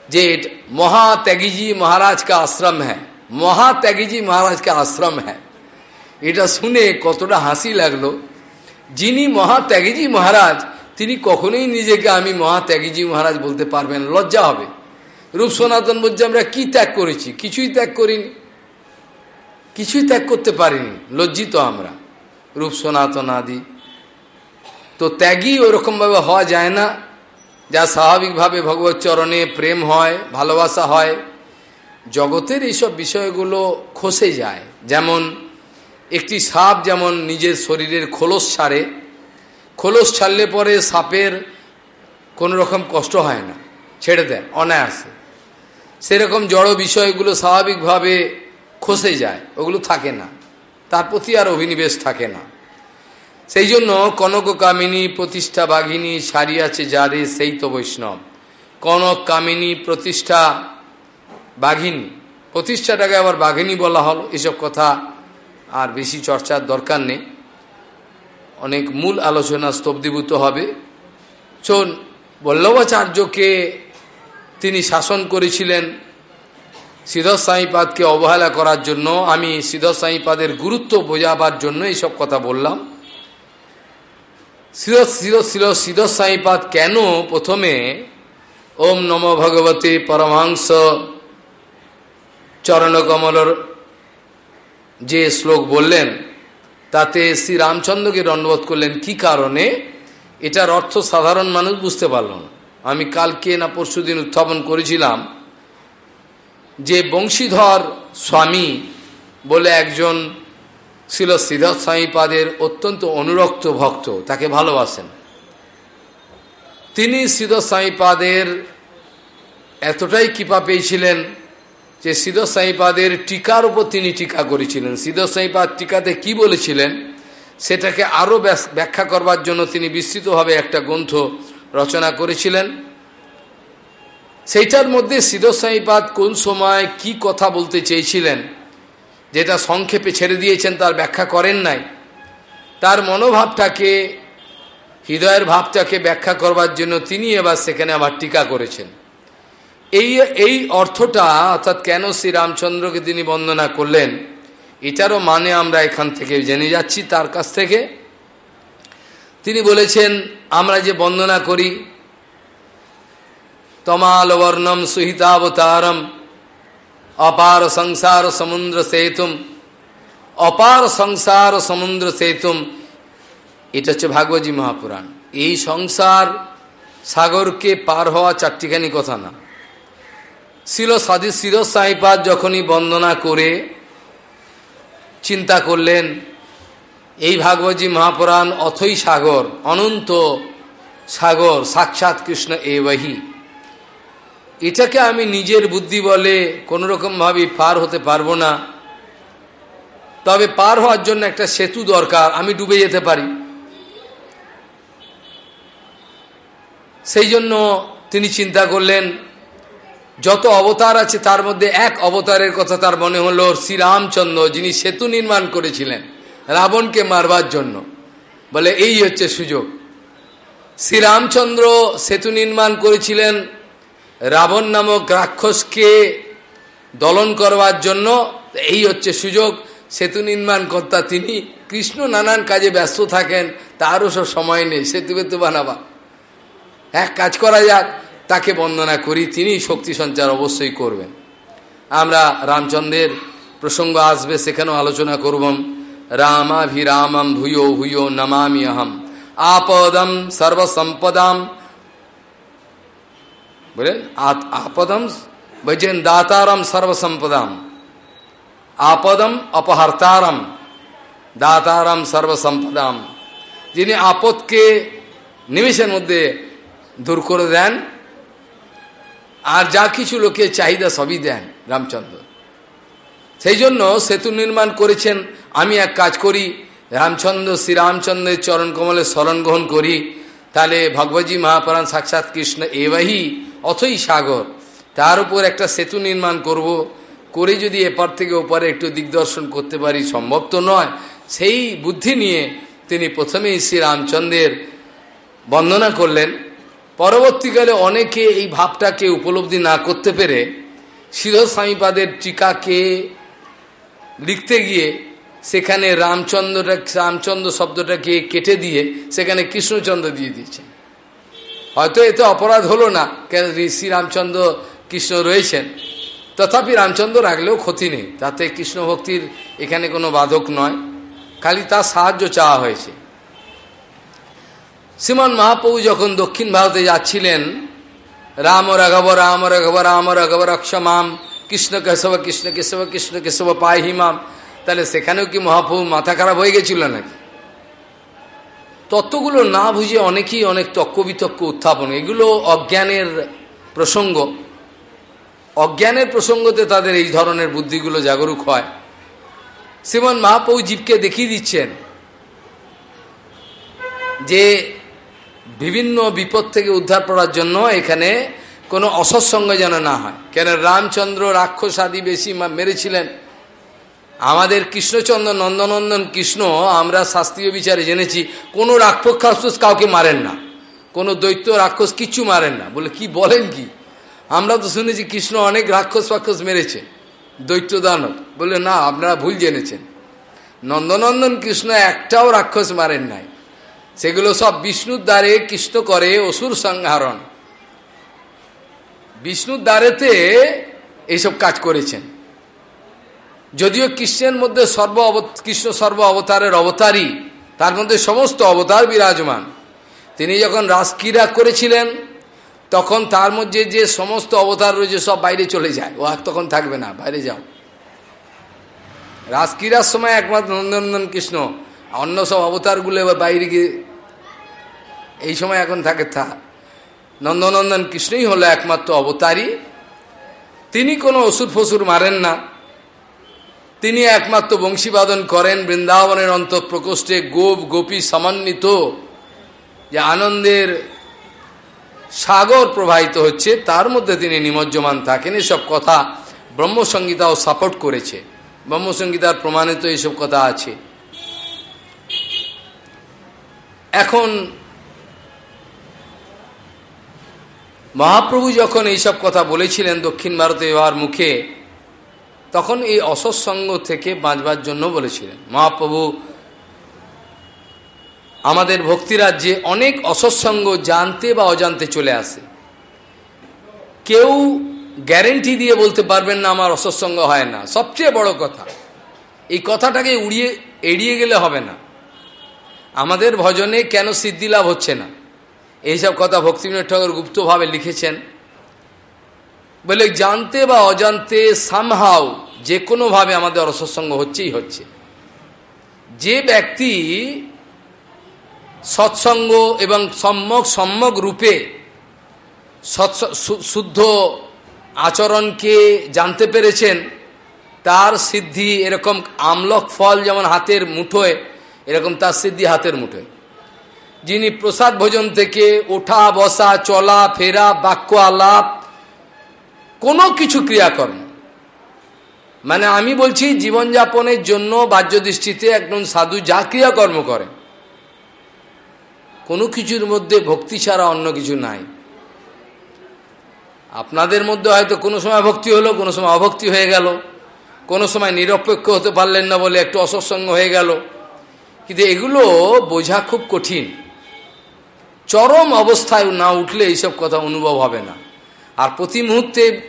যে মহাত্যাগীজি মহারাজ কা আশ্রম হ্যাঁ মহাত্যাগীজি মহারাজ কা আশ্রম হ্যাঁ। এটা শুনে কতটা হাসি লাগল। যিনি মহাত্যাগীজি মহারাজ, তিনি কখনোই নিজেকে আমি মহাত্যাগীজি মহারাজ বলতে পারবেন লজ্জা হবে। রূপ সনাতন বলছে, আমরা কি ত্যাগ করেছি? কিছুই ত্যাগ করিনি। কিছুই ত্যাগ করতে পারিনি। লজ্জিত আমরা। রূপ সনাতন আদি। তো ত্যাগই ওরকমভাবে হওয়া যায় না। যা স্বাভাবিকভাবে ভগবত চরণে প্রেম হয়, ভালোবাসা হয় জগতের এইসব বিষয়গুলো খসে যায়। যেমন, একটি সাপ যেমন নিজের শরীরের খোলস ছাড়ে, খোলস ছাড়লে পরে সাপের কোনো রকম কষ্ট হয় না, ছেড়ে দেয়, অনায়াসে। সেরকম জড় বিষয়গুলো স্বাভাবিকভাবে খসে যায়, ওগুলো থাকে না, তার প্রতি আর অভিনিবেশ থাকে না। সেই জন্য কনক কামিনী প্রতিষ্ঠা বাঘিনী সারিয়াছে যারে সেই তো বৈষ্ণব। কনক কামিনী প্রতিষ্ঠা বাঘিনী। প্রতিষ্ঠাটাকে আবার বাঘিনী বলা হলো, এসব কথা আর বেশি চর্চার দরকার নেই। অনেক মূল আলোচনা স্তব্ধীভূত হবে। চোন বল্লভাচার্যকে তিনি শাসন করেছিলেন সিদ্ধ সাঁইপাদকে অবহেলা করার জন্য। আমি সিদ্ধ সাঁইপাদের গুরুত্ব বোঝাবার জন্য এইসব কথা বললাম। সিদ্ধ সিদ্ধ সিদ্ধ সিদ্ধ কেন প্রথমে ওম নম ভগবতী পরমাংস চরণকমলর যে শ্লোক বললেন, তাতে শ্রী রামচন্দ্রকে দণ্ডবোধ করলেন, কি কারণে? এটার অর্থ সাধারণ মানুষ বুঝতে পারল না। আমি কালকে না পরশু দিন উত্থাপন করেছিলাম যে বংশীধর স্বামী বলে একজন ছিল শ্রীধর স্বামীপাদের অত্যন্ত অনুরক্ত ভক্ত, তাকে ভালোবাসেন। তিনি শ্রীধর স্বামীপাদের এতটাই কৃপা পেয়েছিলেন যে সিদ্ধ সাইপাদের টিকার উপর তিনি টিকা করেছিলেন। সিদ্ধ সাইপাদ টিকাতে কি বলেছিলেন? সেটাকে আরও ব্যাখ্যা করবার জন্য তিনি বিস্তৃতভাবে একটা গ্রন্থ রচনা করেছিলেন। সেইটার মধ্যে সিদ্ধ সাইপাদ কোন সময় কি কথা বলতে চেয়েছিলেন, যেটা সংক্ষেপে ছেড়ে দিয়েছেন তার ব্যাখ্যা করেন নাই। তার মনোভাবটাকে, হৃদয়ের ভাবটাকে ব্যাখ্যা করবার জন্য তিনি এবার সেখানে আবার টিকা করেছেন। এই এই অর্থটা অর্থাৎ কেন শ্রী রামচন্দ্রকে তিনি বন্দনা করলেন, এটারও মানে আমরা এখান থেকে জেনে যাচ্ছি, তার কাছ থেকে। তিনি বলেছেন, আমরা যে বন্দনা করি, তমালবর্ণম সুহিতাবতারম, অপার সংসার সমুদ্র সেতুম, অপার সংসার সমুদ্র সেতুম। এটা হচ্ছে ভাগবতী মহাপুরাণ। এই সংসার সাগরকে পার হওয়া চারটিখানি কথা না। শিল সাদি শির সাইপাদ যখনই বন্দনা করে চিন্তা করলেন, এই ভাগবতী মহাপুরাণ অথই সাগর, অনন্ত সাগর, সাক্ষাৎ কৃষ্ণ এবাহি এটাকে আমি নিজের বুদ্ধি বলে কোনোরকমভাবে পার হতে পারব না। তবে পার হওয়ার জন্য একটা সেতু দরকার, আমি ডুবে যেতে পারি। সেই জন্য তিনি চিন্তা করলেন যত অবতার আছে, তার মধ্যে এক অবতারের কথা তার মনে হলো শ্রীরামচন্দ্র, যিনি সেতু নির্মাণ করেছিলেন, রাবণকে মারবার জন্য। বলে, এই হচ্ছে সুযোগ। শ্রীরামচন্দ্র সেতু নির্মাণ করেছিলেন রাবণ নামক রাক্ষসকে দলন করবার জন্য। এই হচ্ছে সুযোগ। সেতু নির্মাণ কর্তা তিনি কৃষ্ণ নানান কাজে ব্যস্ত থাকেন, তারও সব সময় নেই, সেতু বেতু বানাবা। এক কাজ করা যাক তাকে বন্দনা করি তিনি শক্তি সঞ্চার অবশ্যই করবেন। আমরা রামচন্দ্রের প্রসঙ্গ আসবে, সেখানেও আলোচনা করব। রামাভিরামম ভূয় ভূয় নমামি অহম। আপদম সর্বসম্পদাম। বলেন আপদম বলছেন দাতারম সর্বসম্পদাম। আপদম অপহর্তারম। দাতারম সর্বসম্পদাম। যিনি আপদকে নিমিষের মধ্যে দূর করে দেন আর যা কিছু লোকে চাহিদা সবই দেন রামচন্দ্র। সেই জন্য সেতু নির্মাণ করেছেন, আমি এক কাজ করি, রামচন্দ্র শ্রীরামচন্দ্রের চরণ কমলে স্মরণ গ্রহণ করি। তাহলে ভগবতী মহাপ্রাণ সাক্ষাৎ কৃষ্ণ এবাহি অথই সাগর। তার উপর একটা সেতু নির্মাণ করব, করে যদি এপার থেকে ওপারে একটু দিগদর্শন করতে পারি, সম্ভব তো নয়। সেই বুদ্ধি নিয়ে তিনি প্রথমেই শ্রীরামচন্দ্রের বন্দনা করলেন। পরবর্তীকালে অনেকে এই ভাবটাকে উপলব্ধি না করতে পেরে শির স্বামীপাদের টিকাকে লিখতে গিয়ে সেখানে রামচন্দ্রটা, রামচন্দ্র শব্দটাকে কেটে দিয়ে সেখানে কৃষ্ণচন্দ্র দিয়ে দিয়েছেন। হয়তো এতে অপরাধ হলো না, কেন ঋষি রামচন্দ্র, কৃষ্ণ রয়েছেন। তথাপি রামচন্দ্র রাখলেও ক্ষতি নেই, তাতে কৃষ্ণ ভক্তির এখানে কোনো বাধক নয়, খালি তার সাহায্য চাওয়া হয়েছে। শ্রীমান মহাপ্রভু যখন দক্ষিণ ভারতে যাচ্ছিলেন, রাম রাঘব রাম রাঘব রাম রাঘব রক্ষমাম কৃষ্ণ কেশব কৃষ্ণ কেশব কৃষ্ণ কেশব পাহিমাম তাহলে সেখানেও কি মহাপ্রভু মাথা খারাপ হয়ে গেছিল নাকি? তত্ত্বগুলো না বুঝে অনেকেই অনেক তক্ক বিতক্ক উত্থাপন, এগুলো অজ্ঞানের প্রসঙ্গ। অজ্ঞানের প্রসঙ্গতে তাদের এই ধরনের বুদ্ধিগুলো জাগরুক হয়। শ্রীমান মহাপ্রভু জীবকে দেখিয়ে দিচ্ছেন যে বিভিন্ন বিপদ থেকে উদ্ধার করার জন্য এখানে কোনো অসৎসঙ্গ যেন না হয়। কেন রামচন্দ্র রাক্ষস আদি বেশি মেরেছিলেন। আমাদের কৃষ্ণচন্দ্র, নন্দনন্দন কৃষ্ণ, আমরা শাস্ত্রীয় বিচারে জেনেছি, কোনো রাক্ষস কাউকে মারেন না। কোনো দৈত্য রাক্ষস কিচ্ছু মারেন না। বলে কি বলেন কি? আমরা তো শুনেছি কৃষ্ণ অনেক রাক্ষস ফাক্ষস মেরেছে, দৈত্য দানব। বলে না, আপনারা ভুল জেনেছেন। নন্দনন্দন কৃষ্ণ একটাও রাক্ষস মারেন নাই। সেগুলো সব বিষ্ণুর দ্বারে কৃষ্ণ করে অসুর সংহারণ। বিষ্ণুর দ্বারেতে এইসব কাজ করেছেন। যদিও কৃষ্ণের মধ্যে সর্ব কৃষ্ণ সর্ব অবতারের অবতারই তার মধ্যে সমস্ত অবতার বিরাজমান। তিনি যখন রাজক্রীড়া করেছিলেন, তখন তার মধ্যে যে সমস্ত অবতার রয়েছে সব বাইরে চলে যায়। ও আর তখন থাকবে না, বাইরে যাও। রাজক্রীড়ার সময় একমাত্র নন্দনন্দন কৃষ্ণ, অন্য সব অবতারগুলো এবার বাইরে গিয়ে এই সময় এখন থাকে তা নন্দনন্দন কৃষ্ণই হলো একমাত্র অবতারী। তিনি কোনো অসুর ফসুর মারেন না। তিনি একমাত্র বংশীবাদন করেন, বৃন্দাবনের অন্তর প্রকোষ্ঠে গোপ গোপী সমন্বিত। যে আনন্দের সাগর প্রবাহিত হচ্ছে, তার মধ্যে তিনি নিমজ্জমান থাকেন। এসব কথা ব্রহ্মসংগীতাও সাপোর্ট করেছে। ব্রহ্মসংগীতার প্রমাণিত এইসব কথা আছে। এখন মহাপ্রভু যখন এইসব কথা বলেছিলেন দক্ষিণ ভারতে এবার মুখে, তখন এই অসৎসঙ্গ থেকে বাঁচবার জন্য বলেছিলেন, মহাপ্রভু, আমাদের ভক্তিরাজ্যে অনেক অসৎসঙ্গ জানতে বা অজান্তে চলে আসে। কেউ গ্যারেন্টি দিয়ে বলতে পারবেন না, আমার অসৎসঙ্গ হয় না। সবচেয়ে বড় কথা, এই কথাটাকে উড়িয়ে, এড়িয়ে গেলে হবে না। আমাদের ভজনে কেন সিদ্ধি লাভ হচ্ছে না? এইসব কথা ভক্তিবিনোদ ঠাকুর গুপ্তভাবে লিখেছেন। বলে জানতে বা অজান্তে সামহাও যে কোনোভাবে আমাদের অসৎসঙ্গ হচ্ছেই হচ্ছে। যে ব্যক্তি সৎসঙ্গ এবং সম্যক সম্যক রূপে শুদ্ধ আচরণকে জানতে পেরেছেন, তার সিদ্ধি এরকম আমলক ফল যেমন হাতের মুঠোয়, এরকম তার সিদ্ধি হাতের মুঠোয়। যিনি প্রসাদ ভোজন থেকে ওঠা বসা, চলা, ফেরা বাক্য আলাপ কোনো কিছু ক্রিয়াকর্ম। মানে আমি বলছি জীবনযাপনের জন্য বাহ্য দৃষ্টিতে একজন সাধু যা ক্রিয়াকর্ম করে, কোনো কিছুর মধ্যে ভক্তি ছাড়া অন্য কিছু নাই। আপনাদের মধ্যে হয়তো কোনো সময় ভক্তি হলো, কোনো সময় অভক্তি হয়ে গেল, কোনো সময় নিরপেক্ষ হতে পারলেন না বলে একটু অসৎসঙ্গ হয়ে গেল। কিন্তু এগুলো বোঝা খুব কঠিন। চরম অবস্থায় না উঠলে এইসব কথা অনুভব হবে না। আর প্রতি মুহূর্তে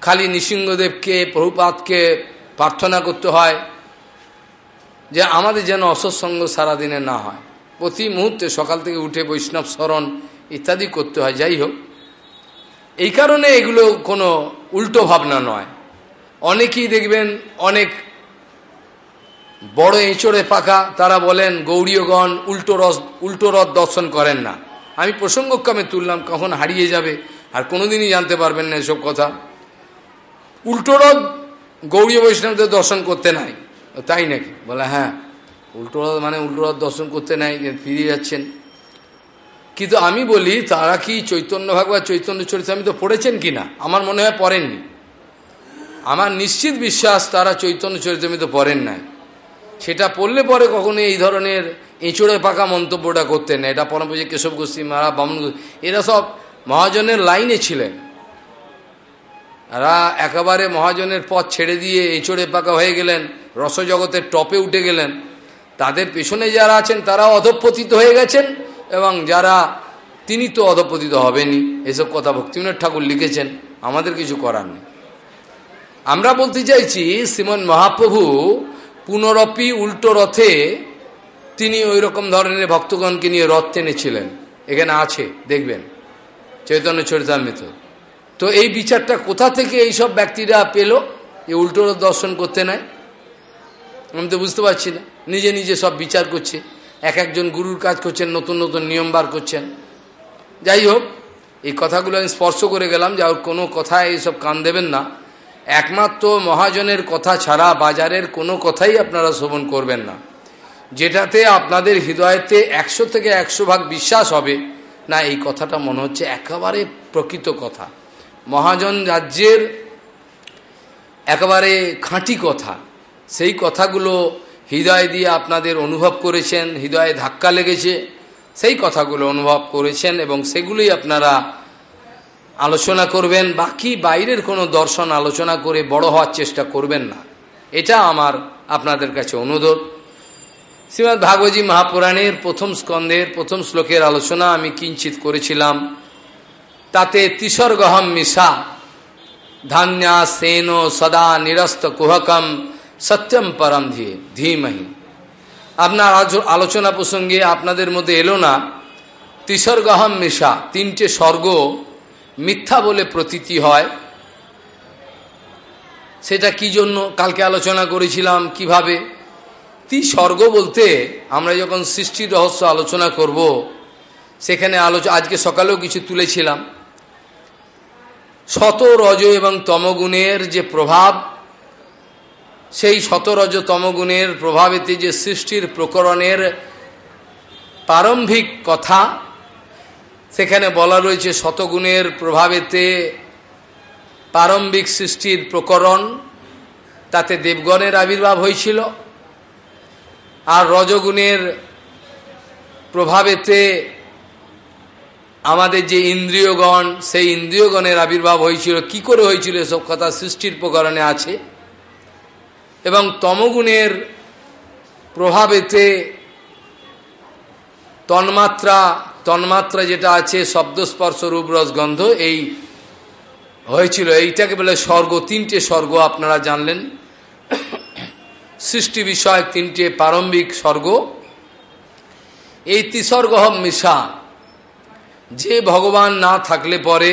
খালি নৃসিংহদেবকে প্রভুপাতকে প্রার্থনা করতে হয় যে আমাদের যেন অসৎসঙ্গ সারাদিনে না হয়। প্রতি মুহূর্তে সকাল থেকে উঠে বৈষ্ণব স্মরণ ইত্যাদি করতে হয়। যাই হোক, এই কারণে এগুলো কোনো উল্টো ভাবনা নয়। অনেকেই দেখবেন অনেক বড় এঁচড়ে পাকা তারা বলেন গৌরীয়গণ উল্টো রস, উল্টো রথ দর্শন করেন না। আমি প্রসঙ্গক্রমে তুললাম, কখন হারিয়ে যাবে, আর কোনোদিনই জানতে পারবেন না এসব কথা। উল্টো রথ গৌরী বৈষ্ণবদের দর্শন করতে নাই। তাই নাকি? বলে হ্যাঁ উল্টো রথ মানে উল্টো রথ দর্শন করতে নাই ফিরে যাচ্ছেন। কিন্তু আমি বলি, তারা কি চৈতন্য ভাগবত, চৈতন্য চরিত্র আমি তো পড়েছেন কি না আমার মনে হয় পড়েননি। আমার নিশ্চিত বিশ্বাস, তারা চৈতন্য চরিত্র আমি তো পড়েন নাই। সেটা পড়লে পরে কখনো এই ধরনের এঁচড়ে পাকা মন্তব্যটা করতেন না। এটা পরমপুজী কেশব গোস্বী মারা বামন এরা সব মহাজনের লাইনে ছিলেন। এরা একেবারে মহাজনের পথ ছেড়ে দিয়ে এঁচড়ে পাকা হয়ে গেলেন, রসজগতের টপে উঠে গেলেন। তাদের পেছনে যারা আছেন, তারাও অধপতিত হয়ে গেছেন এবং যারা তিনি তো অধপতিত হবেনি এসব কথা ভক্তিবিনোদ ঠাকুর লিখেছেন, আমাদের কিছু করার নেই। আমরা বলতে চাইছি শ্রীমন মহাপ্রভু পুনরপি উল্টো রথে তিনি ওই রকম ধরনের ভক্তগণকে নিয়ে রথ টেনেছিলেন। এখানে আছে, দেখবেন। চৈতন্য চরিতামৃত। তো এই বিচারটা কোথা থেকে এইসব ব্যক্তিরা পেল? যে উল্টো রথ দর্শন করতে নেয় আমি তো বুঝতে পারছি না। নিজে নিজে সব বিচার করছে। এক একজন গুরুর কাজ করছেন, নতুন নতুন নিয়ম বার করছেন। যাই হোক, এই কথাগুলো আমি স্পর্শ করে গেলাম যা কোনো কথায় এইসব কান দেবেন না। একমাত্র মহাজনের কথা ছাড়া বাজারের কোনো কথাই আপনারা শ্রবণ করবেন না। যেটাতে আপনাদের হৃদয়তে একশো থেকে একশো ভাগ বিশ্বাস হবে, না, এই কথাটা মনে হচ্ছে একেবারে প্রকৃত কথা। মহাজন রাজ্যের একেবারে খাঁটি কথা। সেই কথাগুলো হৃদয় দিয়ে আপনাদের অনুভব করেছেন, হৃদয়ে ধাক্কা লেগেছে, সেই কথাগুলো অনুভব করেছেন এবং সেগুলোই আপনারা আলোচনা করবেন, বাকি বাইরের কোনো দর্শন আলোচনা করে বড় হওয়ার চেষ্টা করবেন না। এটা আমার আপনাদের কাছে অনুরোধ। শ্রীমৎ ভাগবতী মহাপুরাণের প্রথম স্কন্ধের, প্রথম শ্লোকের আলোচনা আমি কিঞ্চিত করেছিলাম। তাতে তিসর্গহম মিশা, ধান্যা সেন সদা নিরস্ত কুহকম, সত্যম পরম ধীয়ে ধীমহি। আপনার আলোচনা প্রসঙ্গে আপনাদের মধ্যে এলো না। তিসর্গহম মিশা, তিনটে স্বর্গ মিথ্যা বলে প্রতীতি হয়। সেটা কি জন্য কালকে আলোচনা করেছিলাম, কীভাবে? তি স্বর্গ বলতে আমরা যখন সৃষ্টির রহস্য আলোচনা করব, সেখানে আলোচ আজকে সকালেও কিছু তুলেছিলাম। শত রজ এবং তমগুণের যে প্রভাব, সেই শতরজ তমগুণের প্রভাবেতে যে সৃষ্টির প্রকরণের প্রারম্ভিক কথা সেখানে বলা রয়েছে শতগুণের প্রভাবেতে প্রারম্ভিক সৃষ্টির প্রকরণ, তাতে দেবগণের আবির্ভাব হয়েছিল। আর রজগুণের প্রভাবেতে আমাদের যে ইন্দ্রিয়গণ, সেই ইন্দ্রিয়গণের আবির্ভাব হয়েছিল। কি করে হয়েছিল এসব কথা সৃষ্টির প্রকরণে আছে। এবং তমগুণের প্রভাবেতে তন্মাত্রা তন্মাত্রা যেটা আছে, শব্দস্পর্শ, রূপরস, গন্ধ, এই হয়েছিল। এইটাকে বলে স্বর্গ। তিনটে স্বর্গ আপনারা জানলেন। সৃষ্টি বিষয়ক তিনটে প্রারম্ভিক স্বর্গ। এই তিসর্গ মিশা। যে ভগবান না থাকলে পরে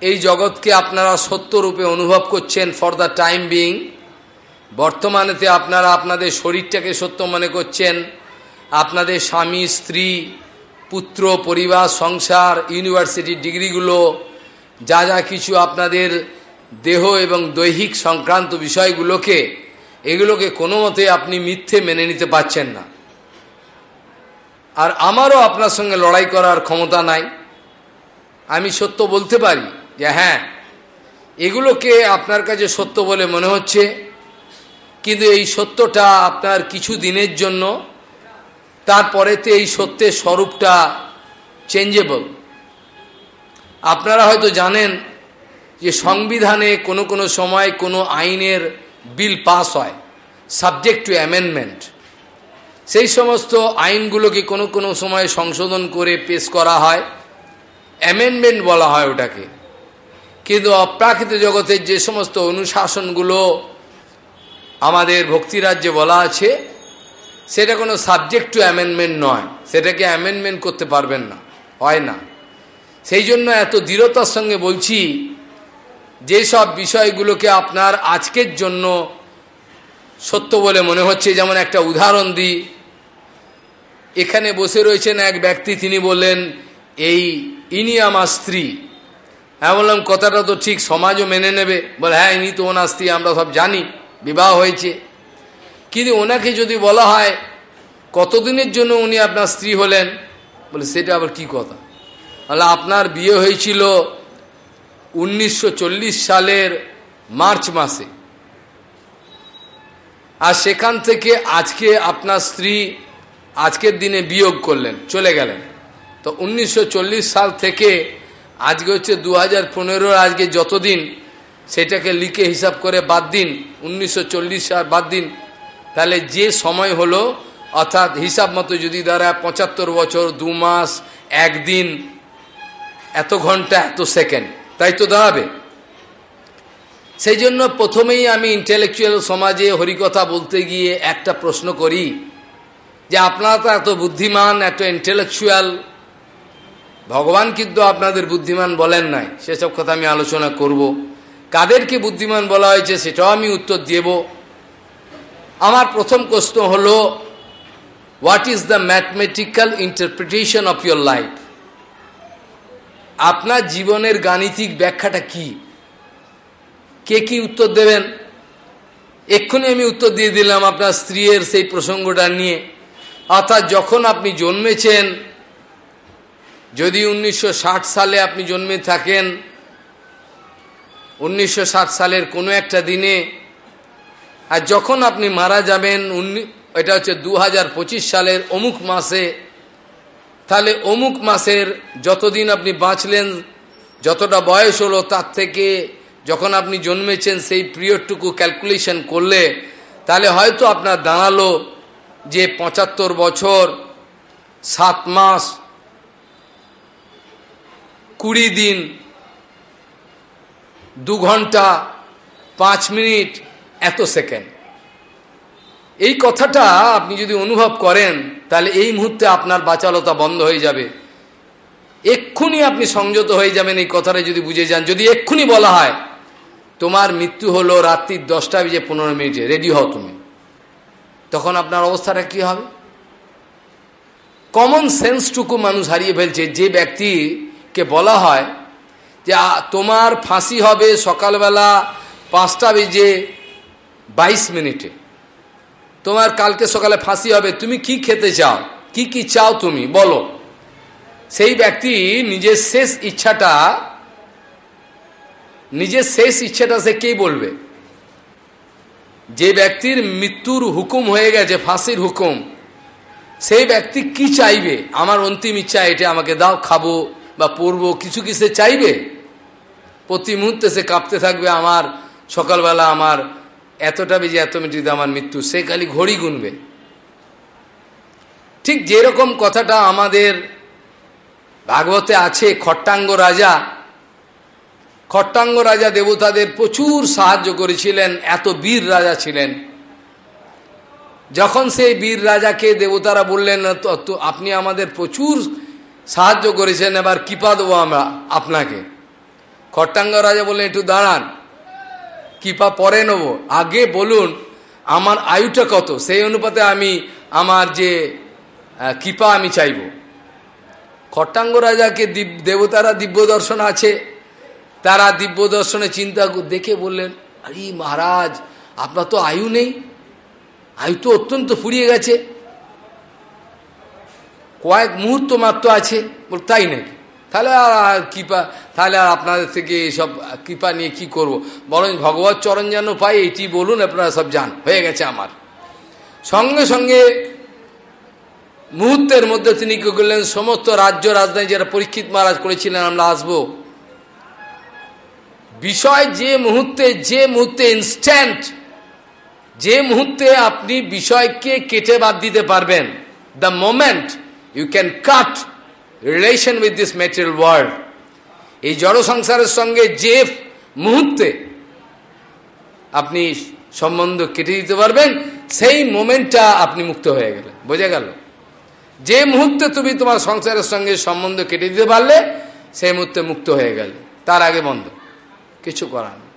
এই জগৎকে আপনারা সত্যরূপে অনুভব করছেন ফর দ্য টাইম বিং বর্তমানেতে আপনারা আপনাদের শরীরটাকে সত্য মনে করছেন। আপনাদের স্বামী, স্ত্রী, পুত্র, পরিবার, সংসার ইউনিভার্সিটির ডিগ্রিগুলো, যা যা কিছু আপনাদের দেহ এবং দৈহিক সংক্রান্ত বিষয়গুলোকে, এগুলোকে কোনো মতে আপনি মিথ্যে মেনে নিতে পারছেন না। আর আমারও আপনার সঙ্গে লড়াই করার ক্ষমতা নাই। আমি সত্য বলতে পারি যে হ্যাঁ এগুলোকে আপনার কাছে সত্য বলে মনে হচ্ছে, কিন্তু এই সত্যটা আপনার কিছু দিনের জন্য তারপরেতে এই সত্যের স্বরূপটা চেঞ্জেবল আপনারা হয়তো জানেন যে সংবিধানে কোনো কোনো সময় কোনো আইনের বিল পাস হয় সাবজেক্ট টু অ্যামেন্ডমেন্ট সেই সমস্ত আইনগুলোকে কোনো কোনো সময় সংশোধন করে পেশ করা হয় অ্যামেন্ডমেন্ট বলা হয় ওটাকে। কিন্তু অপ্রাকৃত জগতের যে সমস্ত অনুশাসনগুলো আমাদের ভক্তিরাজ্যে বলা আছে সেটা কোনো সাবজেক্ট টু অ্যামেন্ডমেন্ট নয়। সেটাকে অ্যামেন্ডমেন্ট করতে পারবেন না। হয় না। সেই জন্য এত দৃঢ়তার সঙ্গে বলছি, যেসব বিষয়গুলোকে আপনার আজকের জন্য সত্য বলে মনে হচ্ছে, যেমন একটা উদাহরণ দিই। এখানে বসে রয়েছেন এক ব্যক্তি, তিনি বললেন, এই ইনি আমার স্ত্রী। হ্যাঁ বললাম, কথাটা তো ঠিক, সমাজও মেনে নেবে। বলে হ্যাঁ ইনি তো ওনার স্ত্রী, আমরা সব জানি। বিবাহ হয়েছে। কিন্তু ওনাকে যদি বলা হয়, কতদিনের জন্য উনি আপনার স্ত্রী হলেন? বলে, সেটা আবার কি কথা? তাহলে আপনার বিয়ে হয়েছিল উনিশশো চল্লিশ সালের মার্চ মাসে। আর সেখান থেকে আজকে আপনার স্ত্রী আজকের দিনে বিয়োগ করলেন, চলে গেলেন। তো উনিশশো চল্লিশ সাল থেকে আজকে হচ্ছে দু হাজার আজকে যতদিন সেটাকে লিখে হিসাব করে বাদ দিন, উনিশশো চল্লিশ সাল বাদ দিন তাহলে যে সময় হলো, অর্থাৎ হিসাব মতো যদি দ্বারা পঁচাত্তর বছর, দু মাস, একদিন, এত ঘণ্টা, এত সেকেন্ড, তাই তো দাঁড়াবে সেই জন্য প্রথমেই আমি ইন্টেলেকচুয়াল সমাজে হরিকথা বলতে গিয়ে একটা প্রশ্ন করি, যে আপনারা তো এত বুদ্ধিমান, এত ইন্টেলেকচুয়াল ভগবান কিন্তু আপনাদের বুদ্ধিমান বলেন নাই, সেসব কথা আমি আলোচনা করব। কাদেরকে বুদ্ধিমান বলা হয়েছে সেটাও আমি উত্তর দেব। আমার প্রথম প্রশ্ন হল what is the mathematical interpretation of your life আপনার জীবনের গাণিতিক ব্যাখ্যাটা কি? কে কি উত্তর দেবেন? এক্ষুনি আমি উত্তর দিয়ে দিলাম আপনার স্ত্রীর সেই প্রসঙ্গটা নিয়ে। অর্থাৎ যখন আপনি জন্মেছেন, যদি উনিশশো ষাট সালে আপনি জন্মে থাকেন, উনিশশো ষাট সালের কোনো একটা দিনে আর যখন আপনি মারা যাবেন এটা হচ্ছে দু হাজার পঁচিশ সালের অমুক মাসে। তাহলে অমুক মাসের যতদিন আপনি বাঁচলেন, যতটা বয়স হলো তার থেকে, যখন আপনি জন্মেছেন সেই পিরিয়ডটুকু ক্যালকুলেশন করলে, তাহলে হয়তো আপনার দাঁড়াল যে পঁচাত্তর বছর, সাত মাস, কুড়ি দিন, দু ঘণ্টা, পাঁচ মিনিট এত সেকেন্ড এই কথাটা আপনি যদি অনুভব করেন, তাহলে এই মুহূর্তে আপনার বাচালতা বন্ধ হয়ে যাবে। এক্ষুনি আপনি সংযত হয়ে যাবেন এই কথাটা যদি বুঝে যান। যদি এক্ষুনি বলা হয়, তোমার মৃত্যু হলো রাত্রির দশটা বেজে পনেরো মিনিটে, রেডি হও তুমি। তখন আপনার অবস্থাটা কি হবে? কমন সেন্সটুকু মানুষ হারিয়ে ফেলছে। যে ব্যক্তিকে বলা হয় যে, তোমার ফাঁসি হবে সকালবেলা পাঁচটা বেজে বাইশ মিনিটে। তোমার কালকে সকালে ফাঁসি হবে, তুমি কি খেতে চাও? কি কি চাও তুমি? বলো। সেই ব্যক্তি নিজের শেষ ইচ্ছাটা, নিজের শেষ ইচ্ছাটা সে কে বলবে? যে ব্যক্তির মৃত্যুর হুকুম হয়ে গেছে, ফাঁসির হুকুম, সেই ব্যক্তি কি চাইবে? আমার অন্তিম ইচ্ছা এটা, আমাকে দাও, খাব বা পড়ব কিছু কি চাইবে? প্রতি মুহূর্তে সে কাঁপতে থাকবে, আমার সকালবেলা আমার এতটা বেজে এত মিনিটে আমার মৃত্যু, সে খালি ঘড়ি গুনবে। ঠিক যেরকম কথাটা আমাদের ভাগবতে আছে, খট্টাঙ্গ রাজা খট্টাঙ্গ রাজা দেবতাদের প্রচুর সাহায্য করেছিলেন, এত বীর রাজা ছিলেন। যখন সেই বীর রাজাকে দেবতারা বললেন আপনি আমাদের প্রচুর সাহায্য করেছেন, এবার কৃপা দেবো আমরা আপনাকে। খট্টাঙ্গ রাজা বললেন, একটু দাঁড়ান। কৃপা পরে নেব। আগে বলুন, আমার আয়ুটা কত? সেই অনুপাতে আমি আমার যে কৃপা আমি চাইব। খট্টাঙ্গ রাজাকে দেবতারা দিব্য দর্শন আছে। তারা দিব্য দর্শনে চিন্তা দেখে বললেন, আরে মহারাজ, আপনার তো আয়ু নেই। আয়ু তো অত্যন্ত ফুরিয়ে গেছে। কয়েক মুহূর্ত মাত্র আছে। বল, তাই নাকি? তাহলে আর কৃপা, তাহলে আর আপনাদের থেকে সব কৃপা নিয়ে কি করব। বরং ভগবত চরণ যেন পাই এটি বলুন, আপনারা সব যান। হয়ে গেছে আমার। সঙ্গে সঙ্গে মুহূর্তের মধ্যে তিনি কি করলেন? সমস্ত রাজ্য রাজধানী যারা পরীক্ষিত মহারাজ করেছিলেন, আমরা আসব। বিষয় যে মুহূর্তে যে মুহূর্তে ইনস্ট্যান্ট যে মুহূর্তে আপনি বিষয়কে কেটে বাদ দিতে পারবেন the moment you can cut relation with this material world এই জড় সংসারের সঙ্গে যে মুহূর্তে আপনি সম্বন্ধ কেটে দিতে পারবেন, সেই মোমেন্টটা আপনি মুক্ত হয়ে গেলেন। বোঝা গেল? যে মুহূর্তে তুমি তোমার সংসারের সঙ্গে সম্বন্ধ কেটে দিতে পারলে, সেই মুহূর্তে মুক্ত হয়ে গেলে। তার আগে বন্ধ। কিছু করার নেই।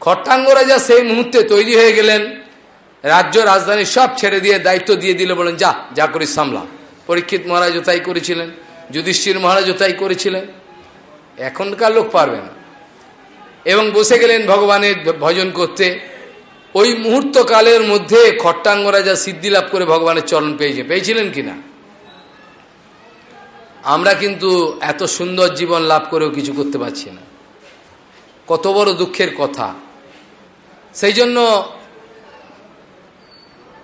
খট্টাঙ্গ রাজা সেই মুহূর্তে তৈরি হয়ে গেলেন, রাজ্য রাজধানী সব ছেড়ে দিয়ে দায়িত্ব দিয়ে দিল বলেন যা যা করিস, সামলা। পরীক্ষিত মহারাজও তাই করেছিলেন, যুধিষ্ঠির মহারাজও তাই করেছিলেন। এখনকার লোক পারবে না। এবং বসে গেলেন ভগবানের ভজন করতে। ওই মুহূর্তকালের মধ্যে খট্টাঙ্গ রাজা সিদ্ধি লাভ করে ভগবানের চরণ পেয়েছে। পেয়েছিলেন কিনা? আমরা কিন্তু এত সুন্দর জীবন লাভ করেও কিছু করতে পারছি না। কত বড় দুঃখের কথা। সেই জন্য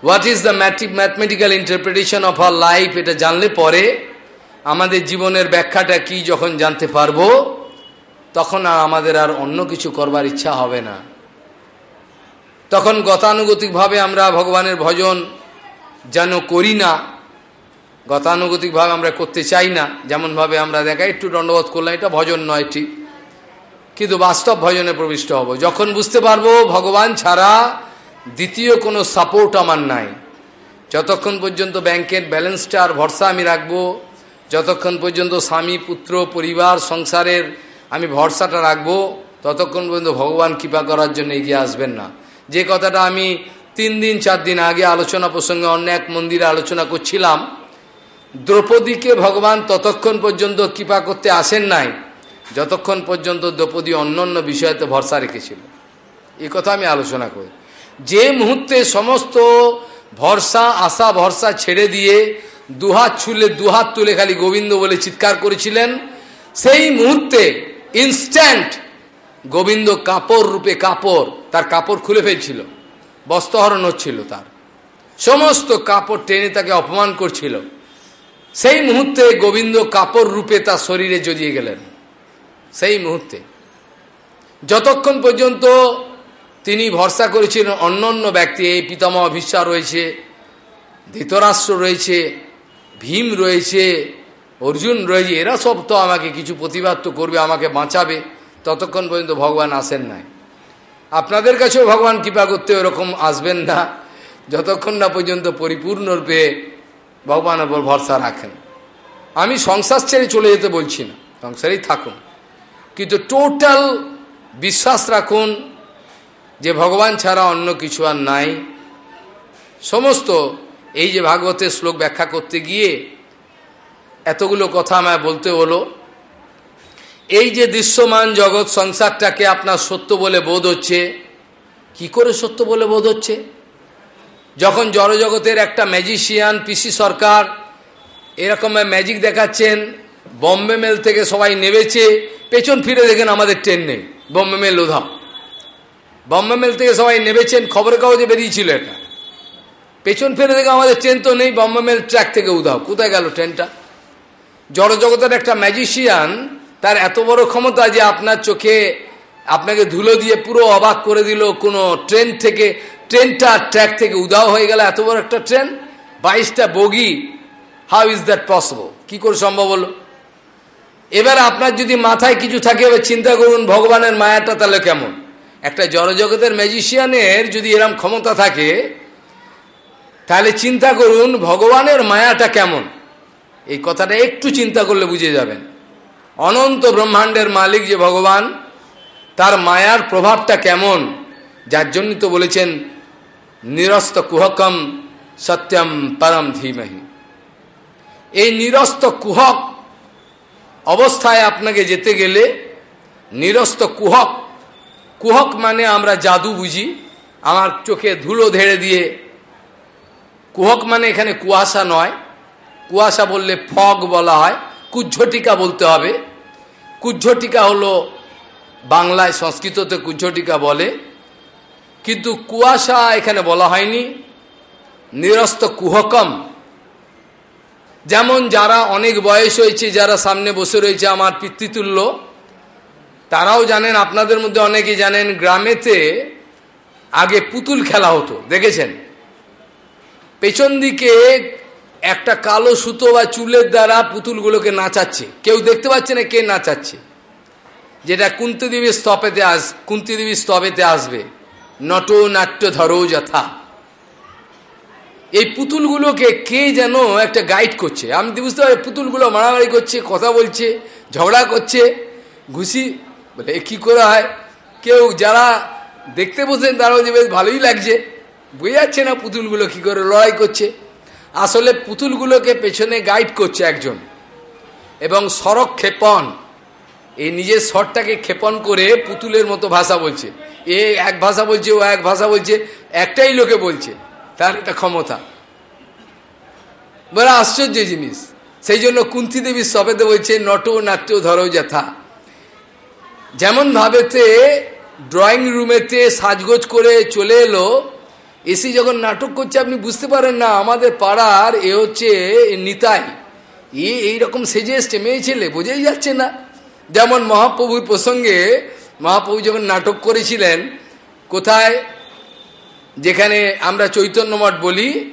what is the mathematical interpretation of our life এটা জানলে পরে আমাদের জীবনের ব্যাখ্যাটা কি যখন জানতে পারব, তখন আর আমাদের আর অন্য কিছু করবার ইচ্ছা হবে না। তখন গতানুগতিকভাবে আমরা ভগবানের ভজন যেন করি না, গতানুগতিকভাবে আমরা করতে চাই না, যেমনভাবে আমরা দেখা একটু দণ্ডবোধ করলাম, এটা ভজন নয় ঠিক। কিন্তু বাস্তব ভজনে প্রবিষ্ট হব। যখন বুঝতে পারব ভগবান ছাড়া দ্বিতীয় কোনো সাপোর্ট আমার নাই। যতক্ষণ পর্যন্ত ব্যাংকের ব্যালেন্সটা আর ভরসা আমি রাখব, যতক্ষণ পর্যন্ত স্বামী, পুত্র, পরিবার, সংসারের আমি ভরসাটা রাখব, ততক্ষণ পর্যন্ত ভগবান কৃপা করার জন্য এগিয়ে আসবেন না। যে কথাটা আমি তিন দিন, চার দিন আগে আলোচনা প্রসঙ্গে অন্য এক মন্দিরে আলোচনা করছিলাম, দ্রৌপদীকে ভগবান ততক্ষণ পর্যন্ত কৃপা করতে আসেন নাই, যতক্ষণ পর্যন্ত দ্রৌপদী অন্য অন্য বিষয়তে ভরসা রেখেছিল। এই কথা আমি আলোচনা করি। যে মুহূর্তে সমস্ত ভরসা, আশা, ভরসা ছেড়ে দিয়ে দুহাত ছুলে দুহাত তুলে খালি গোবিন্দ বলে চিৎকার করেছিলেন, সেই মুহূর্তে ইনস্ট্যান্ট গোবিন্দ কাপড় রূপে কাপড়, তার কাপড় খুলে ফেলছিল, বস্ত্রহরণ হচ্ছিল তার। সমস্ত কাপড় টেনে তাকে অপমান করছিল। সেই মুহূর্তে গোবিন্দ কাপড় রূপে তার শরীরে জড়িয়ে গেলেন। সেই মুহূর্তে। যতক্ষণ পর্যন্ত তিনি ভরসা করেছিলেন অন্য অন্য ব্যক্তি, এই পিতামহ ভীষ্মা রয়েছে, ধৃতরাষ্ট্র রয়েছে, ভীম রয়েছে, অর্জুন রয়েছে, এরা সব তো আমাকে কিছু প্রতিবাদ তো করবে, আমাকে বাঁচাবে, ততক্ষণ পর্যন্ত ভগবান আসেন নাই। আপনাদের কাছেও ভগবান কৃপা করতে ওরকম আসবেন না, যতক্ষণ না পর্যন্ত পরিপূর্ণরূপে ভগবানের ওপর ভরসা রাখেন। আমি সংসার ছেড়ে চলে যেতে বলছি না, সংসারেই থাকুন। কিন্তু টোটাল বিশ্বাস রাখুন যে ভগবান ছাড়া অন্য কিছু আর নাই। সমস্ত এই যে ভাগবতের শ্লোক ব্যাখ্যা করতে গিয়ে এতগুলো কথা আমায় বলতে হলো। এই যে দৃশ্যমান জগৎ সংসারটাকে আপনার সত্য বলে বোধ হচ্ছে, কি করে সত্য বলে বোধ হচ্ছে? যখন জড়জগতের একটা ম্যাজিশিয়ান পিসি সরকার এরকম ম্যাজিক দেখাচ্ছেন, বম্বে মেল থেকে সবাই নেমেছে, পেছন ফিরে দেখেন আমাদের ট্রেন নেই। বম্বে মেল উধাও বম্বে মেল থেকে সবাই নেমেছেন খবরের কাগজে বেরিয়েছিল এটা। পেছন ফিরে দেখে আমাদের ট্রেন তো নেই, বম্বে মেল ট্র্যাক থেকে উধাও। কোথায় গেল ট্রেনটা? জড়জগতের একটা ম্যাজিশিয়ান, তার এত বড় ক্ষমতা যে আপনার চোখে আপনাকে ধুলো দিয়ে পুরো অবাক করে দিল, কোনো ট্রেন থেকে, ট্রেনটা ট্র্যাক থেকে উদাও হয়ে গেল, এত বড় একটা ট্রেন। বাইশটা বগি হাউ ইজ দ্যাট পসিবল কি করে সম্ভব হলো? এবার আপনার যদি মাথায় কিছু থাকে, এবার চিন্তা করুন, ভগবানের মায়াটা তাহলে কেমন? একটা জড়জগতের ম্যাজিশিয়ানের যদি এরম ক্ষমতা থাকে, তাহলে চিন্তা করুন ভগবানের মায়াটা কেমন। এই কথাটা একটু চিন্তা করলে বুঝে যাবেন। অনন্ত ব্রহ্মাণ্ডের মালিক যে ভগবান, তার মায়ার প্রভাবটা কেমন? যার জন্য তো বলেছেন, নিরস্ত কুহকম সত্যম পরম ধীমহি। এই নিরস্ত কুহক অবস্থায় আপনাকে যেতে গেলে নিরস্ত কুহক কুহক মানে আমরা জাদু বুঝি। আমার চোখে ধুলো ধেড়ে দিয়ে। কুহক মানে এখানে কুয়াশা নয়। কুয়াশা বললে ফগ বলা হয়। কুজ্ঝটিকা বলতে হবে। কুজ্ঝটিকা হলো বাংলায় সংস্কৃততে কুজ্ঝটিকা বলে। কিন্তু কুয়াশা এখানে বলা হয়নি। নিরস্ত কুহকম। যেমন যারা অনেক বয়স হয়েছে, যারা সামনে বসে রয়েছে, আমার পিতৃতুল্য তারাও জানেন, আপনাদের মধ্যে অনেকে জানেন, গ্রামেতে আগে পুতুল খেলা হতো, দেখেছেন? পেছন দিকে একটা কালো সুতো বা চুলের দ্বারা পুতুলগুলোকে নাচাচ্ছে। কেউ দেখতে পাচ্ছে না কে নাচাচ্ছে। যেটা কুন্তি দেবীর স্তপেতে আস কুন্তি দেবীর স্তবেতে আসবে। নট নাট্য ধরো যথা। এই পুতুলগুলোকে কে যেন একটা গাইড করছে। আমি বুঝতে পারি, পুতুলগুলো মারামারি করছে, কথা বলছে, ঝগড়া করছে, ঘুষি বলে কি করে হয়? কেউ যারা দেখতে বসেন, তারাও যে বেশ ভালোই লাগছে। বুঝে যাচ্ছে না পুতুলগুলো কি করে লড়াই করছে। আসলে পুতুলগুলোকে পেছনে গাইড করছে একজন, এবং সড়ক ক্ষেপণ এই নিজের স্বরটাকে ক্ষেপণ করে পুতুলের মতো ভাষা বলছে। এ এক ভাষা বলছে, ও এক ভাষা বলছে, একটাই লোকে বলছে, তার একটা ক্ষমতা। বড় আশ্চর্য জিনিস। সেই জন্য কুন্তি দেবীর সবেতে বলছে, নট নাট্য ধরো যথা। যেমন ভাবেতে ড্রয়িং রুমেতে সাজগোজ করে চলে এলো, এসি যখন নাটক করছে, আপনি বুঝতে পারেন না, আমাদের পাড়ার এ হচ্ছে নিতাই। এ এইরকম সেজে এসছে, মেয়ে ছেলে, বোঝাই যাচ্ছে না। যেমন মহাপ্রভুর প্রসঙ্গে, মহাপ্রভু যখন নাটক করেছিলেন, কোথায়? যেখানে আমরা চৈতন্য মঠ বলি